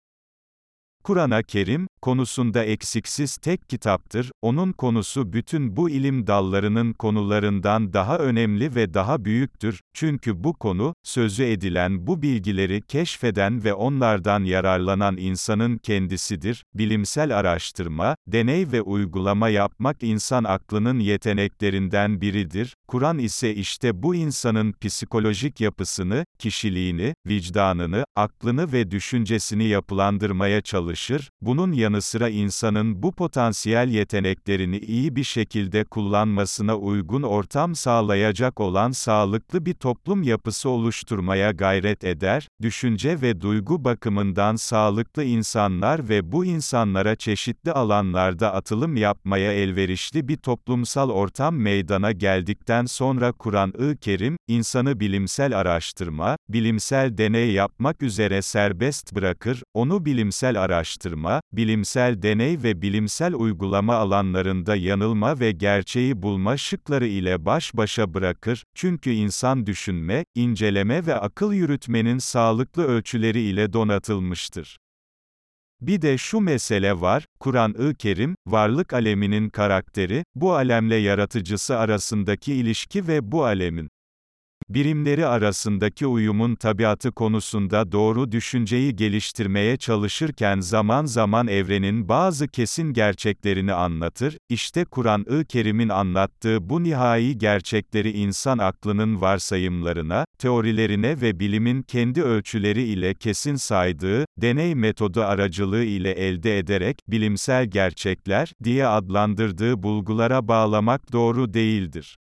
Kur'an-ı Kerim, konusunda eksiksiz tek kitaptır, onun konusu bütün bu ilim dallarının konularından daha önemli ve daha büyüktür, çünkü bu konu, sözü edilen bu bilgileri keşfeden ve onlardan yararlanan insanın kendisidir, bilimsel araştırma, deney ve uygulama yapmak insan aklının yeteneklerinden biridir, Kur'an ise işte bu insanın psikolojik yapısını, kişiliğini, vicdanını, aklını ve düşüncesini yapılandırmaya çalışır, bunun yanı sıra insanın bu potansiyel yeteneklerini iyi bir şekilde kullanmasına uygun ortam sağlayacak olan sağlıklı bir toplum yapısı oluşturmaya gayret eder, düşünce ve duygu bakımından sağlıklı insanlar ve bu insanlara çeşitli alanlarda atılım yapmaya elverişli bir toplumsal ortam meydana geldikten sonra Kur'an-ı Kerim, insanı bilimsel araştırma, bilimsel deney yapmak üzere serbest bırakır, onu bilimsel araştırma, bilimsel deney ve bilimsel uygulama alanlarında yanılma ve gerçeği bulma şıkları ile baş başa bırakır, çünkü insan düşünme, inceleme ve akıl yürütmenin sağlıklı ölçüleri ile donatılmıştır. Bir de şu mesele var, Kur'an-ı Kerim, varlık aleminin karakteri, bu alemle yaratıcısı arasındaki ilişki ve bu alemin birimleri arasındaki uyumun tabiatı konusunda doğru düşünceyi geliştirmeye çalışırken zaman zaman evrenin bazı kesin gerçeklerini anlatır, işte Kur'an-ı Kerim'in anlattığı bu nihai gerçekleri insan aklının varsayımlarına, teorilerine ve bilimin kendi ölçüleri ile kesin saydığı, deney metodu aracılığı ile elde ederek, bilimsel gerçekler, diye adlandırdığı bulgulara bağlamak doğru değildir.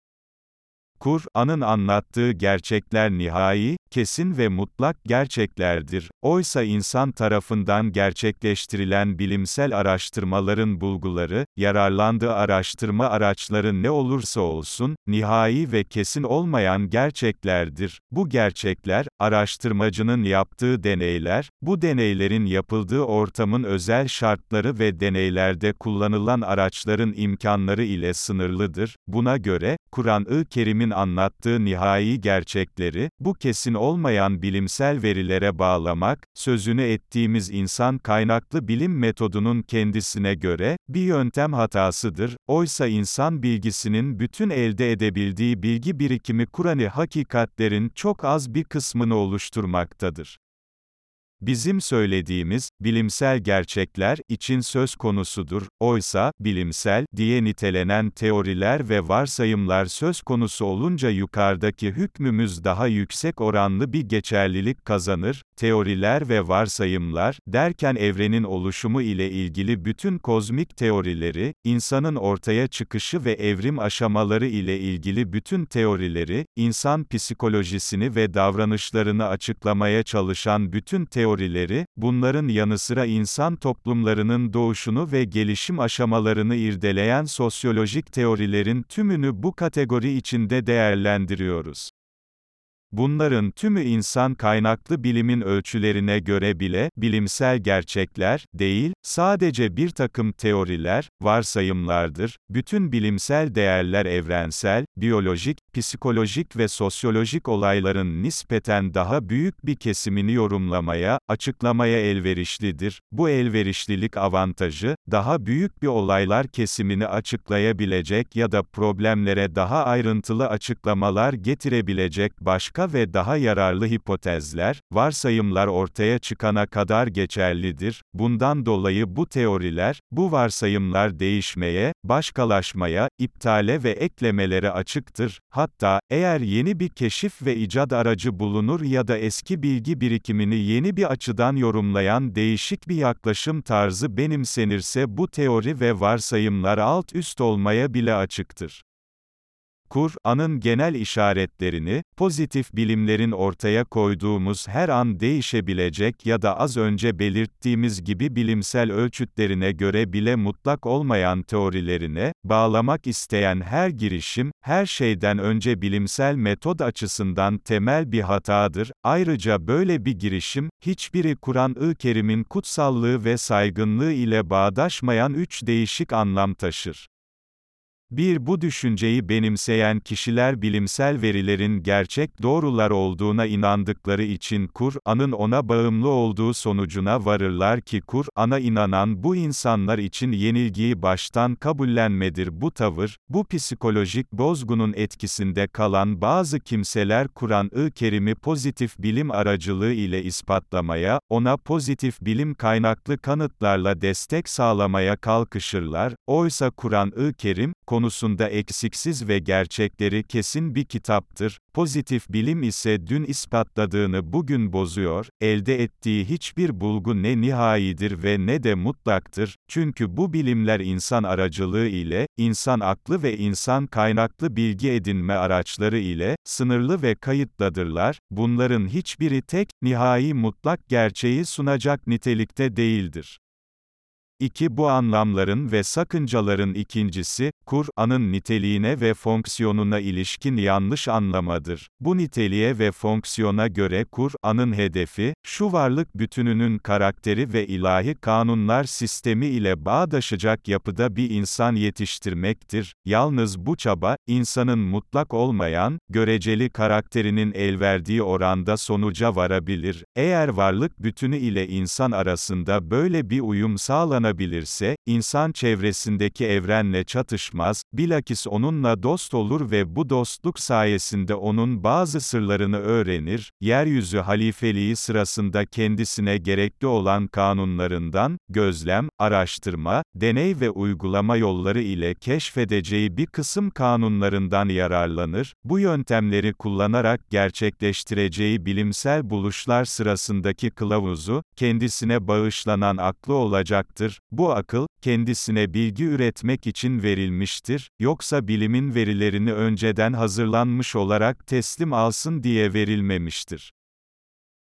Kur'an'ın anlattığı gerçekler nihai, kesin ve mutlak gerçeklerdir. Oysa insan tarafından gerçekleştirilen bilimsel araştırmaların bulguları, yararlandığı araştırma araçları ne olursa olsun, nihai ve kesin olmayan gerçeklerdir. Bu gerçekler, araştırmacının yaptığı deneyler, bu deneylerin yapıldığı ortamın özel şartları ve deneylerde kullanılan araçların imkanları ile sınırlıdır. Buna göre, Kur'an-ı Kerim'in anlattığı nihai gerçekleri, bu kesin olmayan bilimsel verilere bağlamak, sözünü ettiğimiz insan kaynaklı bilim metodunun kendisine göre, bir yöntem hatasıdır. Oysa insan bilgisinin bütün elde edebildiği bilgi birikimi Kur'an'ı hakikatlerin çok az bir kısmını oluşturmaktadır. Bizim söylediğimiz, bilimsel gerçekler, için söz konusudur. Oysa, bilimsel, diye nitelenen teoriler ve varsayımlar söz konusu olunca yukarıdaki hükmümüz daha yüksek oranlı bir geçerlilik kazanır. Teoriler ve varsayımlar, derken evrenin oluşumu ile ilgili bütün kozmik teorileri, insanın ortaya çıkışı ve evrim aşamaları ile ilgili bütün teorileri, insan psikolojisini ve davranışlarını açıklamaya çalışan bütün teorileri, teorileri, bunların yanı sıra insan toplumlarının doğuşunu ve gelişim aşamalarını irdeleyen sosyolojik teorilerin tümünü bu kategori içinde değerlendiriyoruz. Bunların tümü insan kaynaklı bilimin ölçülerine göre bile, bilimsel gerçekler, değil, sadece bir takım teoriler, varsayımlardır. Bütün bilimsel değerler evrensel, biyolojik, psikolojik ve sosyolojik olayların nispeten daha büyük bir kesimini yorumlamaya, açıklamaya elverişlidir. Bu elverişlilik avantajı, daha büyük bir olaylar kesimini açıklayabilecek ya da problemlere daha ayrıntılı açıklamalar getirebilecek başka ve daha yararlı hipotezler, varsayımlar ortaya çıkana kadar geçerlidir. Bundan dolayı bu teoriler, bu varsayımlar değişmeye, başkalaşmaya, iptale ve eklemelere açıktır. Hatta, eğer yeni bir keşif ve icat aracı bulunur ya da eski bilgi birikimini yeni bir açıdan yorumlayan değişik bir yaklaşım tarzı benimsenirse bu teori ve varsayımlar alt üst olmaya bile açıktır. Kur'an'ın genel işaretlerini, pozitif bilimlerin ortaya koyduğumuz her an değişebilecek ya da az önce belirttiğimiz gibi bilimsel ölçütlerine göre bile mutlak olmayan teorilerine, bağlamak isteyen her girişim, her şeyden önce bilimsel metod açısından temel bir hatadır. Ayrıca böyle bir girişim, hiçbiri Kur'an-ı Kerim'in kutsallığı ve saygınlığı ile bağdaşmayan üç değişik anlam taşır. 1. Bu düşünceyi benimseyen kişiler bilimsel verilerin gerçek doğrular olduğuna inandıkları için Kur'an'ın ona bağımlı olduğu sonucuna varırlar ki Kur'an'a inanan bu insanlar için yenilgiyi baştan kabullenmedir bu tavır, bu psikolojik bozgunun etkisinde kalan bazı kimseler Kur'an-ı Kerim'i pozitif bilim aracılığı ile ispatlamaya, ona pozitif bilim kaynaklı kanıtlarla destek sağlamaya kalkışırlar, oysa Kur'an-ı Kerim, konusunda eksiksiz ve gerçekleri kesin bir kitaptır. Pozitif bilim ise dün ispatladığını bugün bozuyor, elde ettiği hiçbir bulgu ne nihayidir ve ne de mutlaktır, çünkü bu bilimler insan aracılığı ile, insan aklı ve insan kaynaklı bilgi edinme araçları ile, sınırlı ve kayıtladırlar, bunların hiçbiri tek, nihai mutlak gerçeği sunacak nitelikte değildir. 2. Bu anlamların ve sakıncaların ikincisi, Kur'an'ın niteliğine ve fonksiyonuna ilişkin yanlış anlamadır. Bu niteliğe ve fonksiyona göre Kur'an'ın hedefi, şu varlık bütününün karakteri ve ilahi kanunlar sistemi ile bağdaşacak yapıda bir insan yetiştirmektir. Yalnız bu çaba, insanın mutlak olmayan, göreceli karakterinin elverdiği oranda sonuca varabilir. Eğer varlık bütünü ile insan arasında böyle bir uyum sağlanabilir, kullanabilirse, insan çevresindeki evrenle çatışmaz, bilakis onunla dost olur ve bu dostluk sayesinde onun bazı sırlarını öğrenir, yeryüzü halifeliği sırasında kendisine gerekli olan kanunlarından, gözlem, araştırma, deney ve uygulama yolları ile keşfedeceği bir kısım kanunlarından yararlanır, bu yöntemleri kullanarak gerçekleştireceği bilimsel buluşlar sırasındaki kılavuzu, kendisine bağışlanan aklı olacaktır, bu akıl, kendisine bilgi üretmek için verilmiştir, yoksa bilimin verilerini önceden hazırlanmış olarak teslim alsın diye verilmemiştir.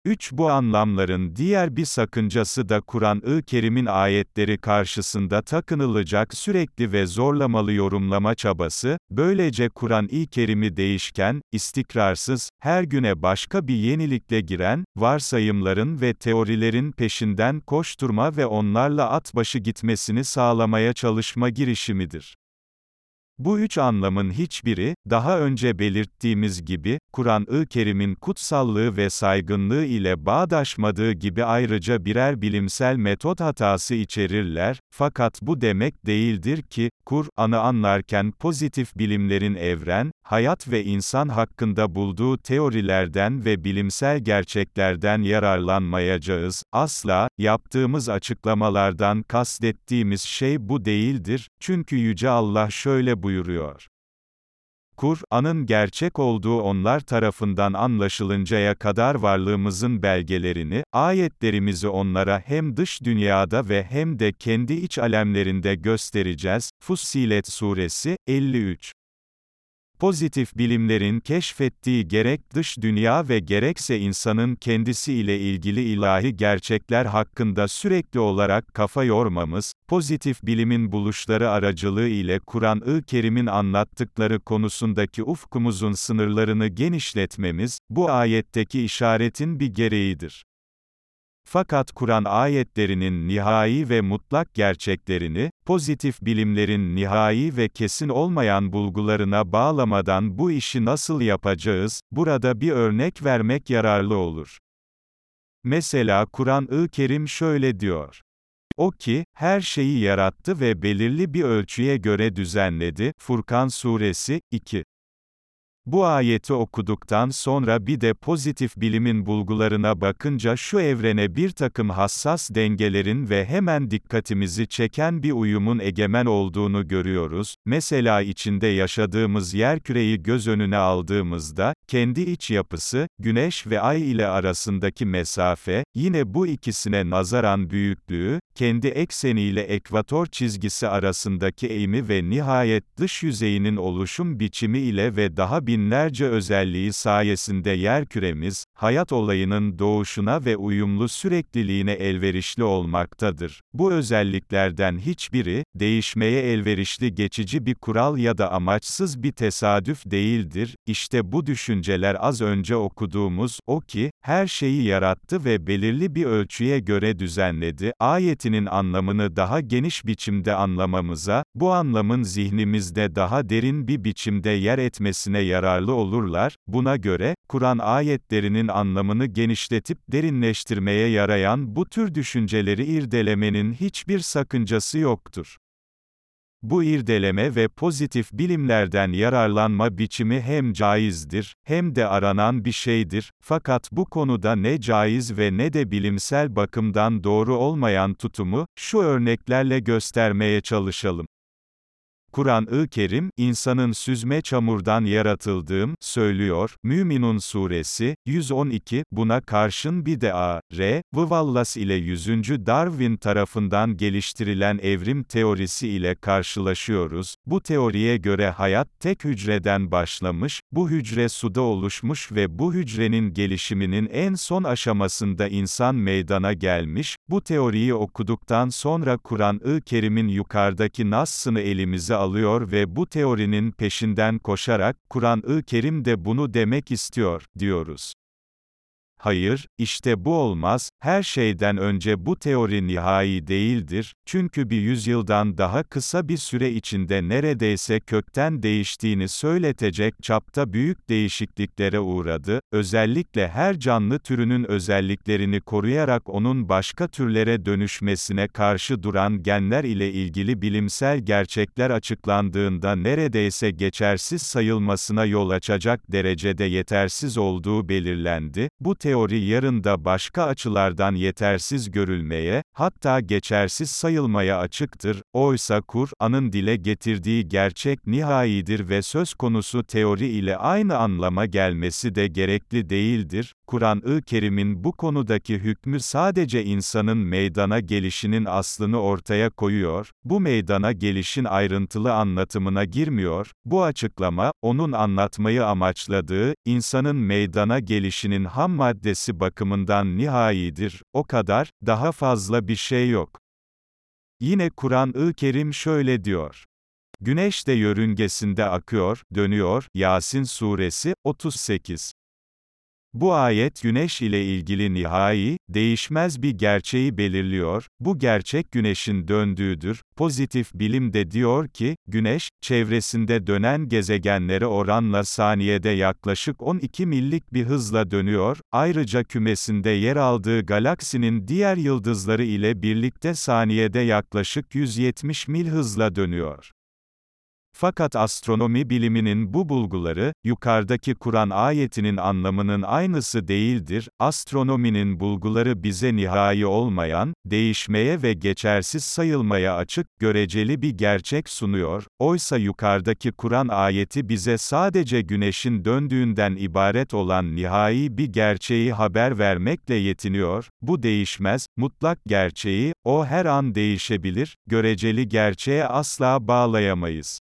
3. Bu anlamların diğer bir sakıncası da Kur'an-ı Kerim'in ayetleri karşısında takınılacak sürekli ve zorlamalı yorumlama çabası, böylece Kur'an-ı Kerim'i değişken, istikrarsız, her güne başka bir yenilikle giren, varsayımların ve teorilerin peşinden koşturma ve onlarla at başı gitmesini sağlamaya çalışma girişimidir. Bu üç anlamın hiçbiri, daha önce belirttiğimiz gibi, Kur'an-ı Kerim'in kutsallığı ve saygınlığı ile bağdaşmadığı gibi ayrıca birer bilimsel metot hatası içerirler, fakat bu demek değildir ki, Kur'an'ı anlarken pozitif bilimlerin evren, hayat ve insan hakkında bulduğu teorilerden ve bilimsel gerçeklerden yararlanmayacağız. Asla, yaptığımız açıklamalardan kastettiğimiz şey bu değildir, çünkü Yüce Allah şöyle buyuruyor. Kur'an'ın gerçek olduğu onlar tarafından anlaşılıncaya kadar varlığımızın belgelerini, ayetlerimizi onlara hem dış dünyada ve hem de kendi iç alemlerinde göstereceğiz. Fussilet Suresi, 53 Pozitif bilimlerin keşfettiği gerek dış dünya ve gerekse insanın kendisi ile ilgili ilahi gerçekler hakkında sürekli olarak kafa yormamız, pozitif bilimin buluşları aracılığı ile Kur'an-ı Kerim'in anlattıkları konusundaki ufkumuzun sınırlarını genişletmemiz, bu ayetteki işaretin bir gereğidir. Fakat Kur'an ayetlerinin nihai ve mutlak gerçeklerini, pozitif bilimlerin nihai ve kesin olmayan bulgularına bağlamadan bu işi nasıl yapacağız, burada bir örnek vermek yararlı olur. Mesela Kur'an-ı Kerim şöyle diyor. O ki, her şeyi yarattı ve belirli bir ölçüye göre düzenledi. Furkan Suresi, 2. Bu ayeti okuduktan sonra bir de pozitif bilimin bulgularına bakınca şu evrene bir takım hassas dengelerin ve hemen dikkatimizi çeken bir uyumun egemen olduğunu görüyoruz. Mesela içinde yaşadığımız yer küreyi göz önüne aldığımızda, kendi iç yapısı, güneş ve ay ile arasındaki mesafe, yine bu ikisine nazaran büyüklüğü, kendi ekseniyle ekvator çizgisi arasındaki eğimi ve nihayet dış yüzeyinin oluşum biçimi ile ve daha binlerce özelliği sayesinde yerküremiz, hayat olayının doğuşuna ve uyumlu sürekliliğine elverişli olmaktadır. Bu özelliklerden hiçbiri, değişmeye elverişli geçici bir kural ya da amaçsız bir tesadüf değildir. İşte bu düşünceler az önce okuduğumuz, o ki, her şeyi yarattı ve belirli bir ölçüye göre düzenledi. Ayetinin anlamını daha geniş biçimde anlamamıza, bu anlamın zihnimizde daha derin bir biçimde yer etmesine yararlı olurlar. Buna göre, Kur'an ayetlerinin anlamını genişletip derinleştirmeye yarayan bu tür düşünceleri irdelemenin hiçbir sakıncası yoktur. Bu irdeleme ve pozitif bilimlerden yararlanma biçimi hem caizdir, hem de aranan bir şeydir, fakat bu konuda ne caiz ve ne de bilimsel bakımdan doğru olmayan tutumu, şu örneklerle göstermeye çalışalım. Kur'an-ı Kerim, insanın süzme çamurdan yaratıldığım, söylüyor, Müminun suresi, 112, buna karşın bir de A. R. Wallace ile 100. Darwin tarafından geliştirilen evrim teorisi ile karşılaşıyoruz. Bu teoriye göre hayat tek hücreden başlamış, bu hücre suda oluşmuş ve bu hücrenin gelişiminin en son aşamasında insan meydana gelmiş. Bu teoriyi okuduktan sonra Kur'an-ı Kerim'in yukarıdaki nassını elimize alıyor ve bu teorinin peşinden koşarak, Kur'an-ı Kerim de bunu demek istiyor, diyoruz. Hayır, işte bu olmaz, her şeyden önce bu teori nihai değildir, çünkü bir yüzyıldan daha kısa bir süre içinde neredeyse kökten değiştiğini söyletecek çapta büyük değişikliklere uğradı, özellikle her canlı türünün özelliklerini koruyarak onun başka türlere dönüşmesine karşı duran genler ile ilgili bilimsel gerçekler açıklandığında neredeyse geçersiz sayılmasına yol açacak derecede yetersiz olduğu belirlendi, bu teori yarın da başka açılardan yetersiz görülmeye, hatta geçersiz sayılmaya açıktır, oysa Kur'an'ın dile getirdiği gerçek nihaidir ve söz konusu teori ile aynı anlama gelmesi de gerekli değildir, Kur'an-ı Kerim'in bu konudaki hükmü sadece insanın meydana gelişinin aslını ortaya koyuyor, bu meydana gelişin ayrıntılı anlatımına girmiyor, bu açıklama, onun anlatmayı amaçladığı, insanın meydana gelişinin ham maddesi bakımından nihayidir, o kadar, daha fazla bir şey yok. Yine Kur'an-ı Kerim şöyle diyor. Güneş de yörüngesinde akıyor, dönüyor, Yasin suresi, 38. Bu ayet güneş ile ilgili nihai, değişmez bir gerçeği belirliyor, bu gerçek güneşin döndüğüdür. Pozitif bilim de diyor ki, güneş, çevresinde dönen gezegenlere oranla saniyede yaklaşık 12 millik bir hızla dönüyor, ayrıca kümesinde yer aldığı galaksinin diğer yıldızları ile birlikte saniyede yaklaşık 170 mil hızla dönüyor. Fakat astronomi biliminin bu bulguları, yukarıdaki Kur'an ayetinin anlamının aynısı değildir. Astronominin bulguları bize nihai olmayan, değişmeye ve geçersiz sayılmaya açık, göreceli bir gerçek sunuyor. Oysa yukarıdaki Kur'an ayeti bize sadece güneşin döndüğünden ibaret olan nihai bir gerçeği haber vermekle yetiniyor. Bu değişmez, mutlak gerçeği, o her an değişebilir, göreceli gerçeğe asla bağlayamayız.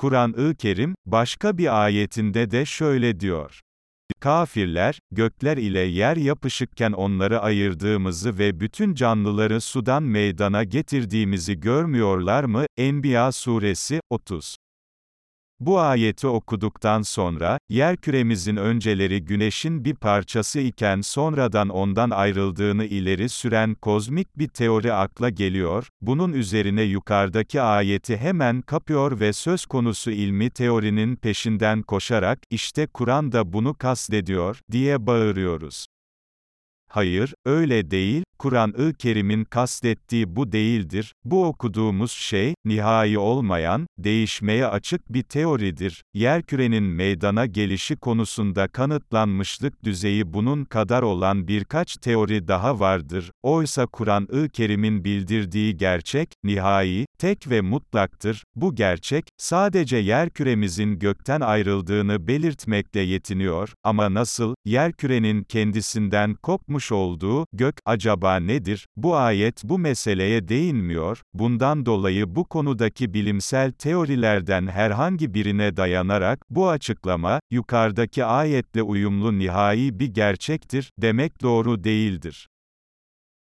Kur'an-ı Kerim, başka bir ayetinde de şöyle diyor. Kafirler, gökler ile yer yapışıkken onları ayırdığımızı ve bütün canlıları sudan meydana getirdiğimizi görmüyorlar mı? Enbiya suresi, 30. Bu ayeti okuduktan sonra, yerküremizin önceleri güneşin bir parçası iken sonradan ondan ayrıldığını ileri süren kozmik bir teori akla geliyor, bunun üzerine yukarıdaki ayeti hemen kapıyor ve söz konusu ilmi teorinin peşinden koşarak, işte Kur'an da bunu kastediyor, diye bağırıyoruz. Hayır, öyle değil, Kur'an-ı Kerim'in kastettiği bu değildir, bu okuduğumuz şey, nihai olmayan, değişmeye açık bir teoridir. Yerkürenin meydana gelişi konusunda kanıtlanmışlık düzeyi bunun kadar olan birkaç teori daha vardır. Oysa Kur'an-ı Kerim'in bildirdiği gerçek, nihai, tek ve mutlaktır. Bu gerçek, sadece yerküremizin gökten ayrıldığını belirtmekle yetiniyor, ama nasıl, yerkürenin kendisinden kopmuş olduğu, gök, acaba acaba nedir? Bu ayet bu meseleye değinmiyor, bundan dolayı bu konudaki bilimsel teorilerden herhangi birine dayanarak, bu açıklama, yukarıdaki ayetle uyumlu nihai bir gerçektir, demek doğru değildir.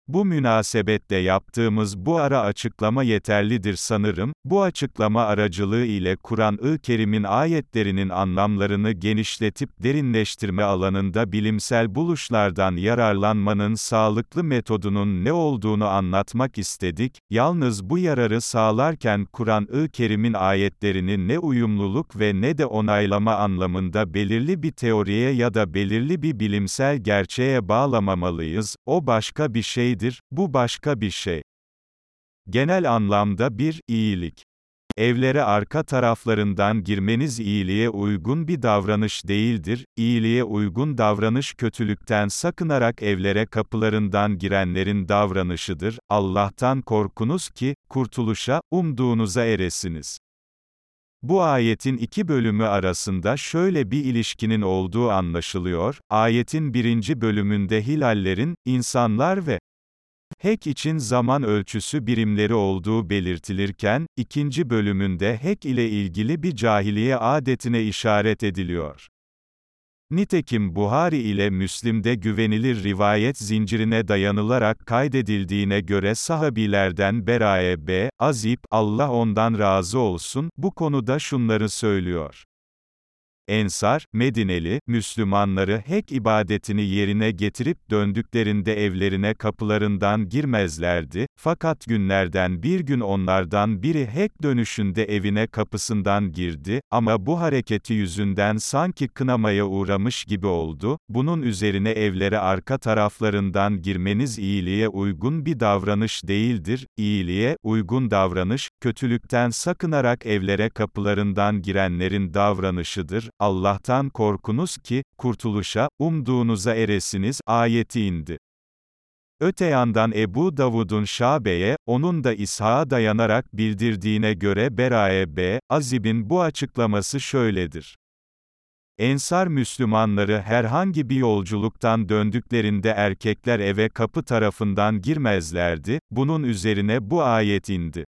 Bu münasebetle yaptığımız bu ara açıklama yeterlidir sanırım, bu açıklama aracılığı ile Kur'an-ı Kerim'in ayetlerinin anlamlarını genişletip derinleştirme alanında bilimsel buluşlardan yararlanmanın sağlıklı metodunun ne olduğunu anlatmak istedik, yalnız bu yararı sağlarken Kur'an-ı Kerim'in ayetlerini ne uyumluluk ve ne de onaylama anlamında belirli bir teoriye ya da belirli bir bilimsel gerçeğe bağlamamalıyız, o başka bir şey şeydir, bu başka bir şey. Genel anlamda bir iyilik. Evlere arka taraflarından girmeniz iyiliğe uygun bir davranış değildir. İyiliğe uygun davranış kötülükten sakınarak evlere kapılarından girenlerin davranışıdır. Allah'tan korkunuz ki, kurtuluşa, umduğunuza eresiniz. Bu ayetin iki bölümü arasında şöyle bir ilişkinin olduğu anlaşılıyor. Ayetin birinci bölümünde hilallerin, insanlar ve Hack için zaman ölçüsü birimleri olduğu belirtilirken, ikinci bölümünde hack ile ilgili bir cahiliye adetine işaret ediliyor. Nitekim Buhari ile Müslim'de güvenilir rivayet zincirine dayanılarak kaydedildiğine göre sahabilerden Berae B. Azib, Allah ondan razı olsun, bu konuda şunları söylüyor. Ensar, Medineli, Müslümanları hek ibadetini yerine getirip döndüklerinde evlerine kapılarından girmezlerdi, fakat günlerden bir gün onlardan biri hek dönüşünde evine kapısından girdi, ama bu hareketi yüzünden sanki kınamaya uğramış gibi oldu, bunun üzerine evlere arka taraflarından girmeniz iyiliğe uygun bir davranış değildir, iyiliğe, uygun davranış, kötülükten sakınarak evlere kapılarından girenlerin davranışıdır, Allah'tan korkunuz ki, kurtuluşa, umduğunuza eresiniz, ayeti indi. Öte yandan Ebu Davud'un Şabe'ye, onun da İshak'a dayanarak bildirdiğine göre Berae B. Azib'in bu açıklaması şöyledir. Ensar Müslümanları herhangi bir yolculuktan döndüklerinde erkekler eve kapı tarafından girmezlerdi, bunun üzerine bu ayet indi.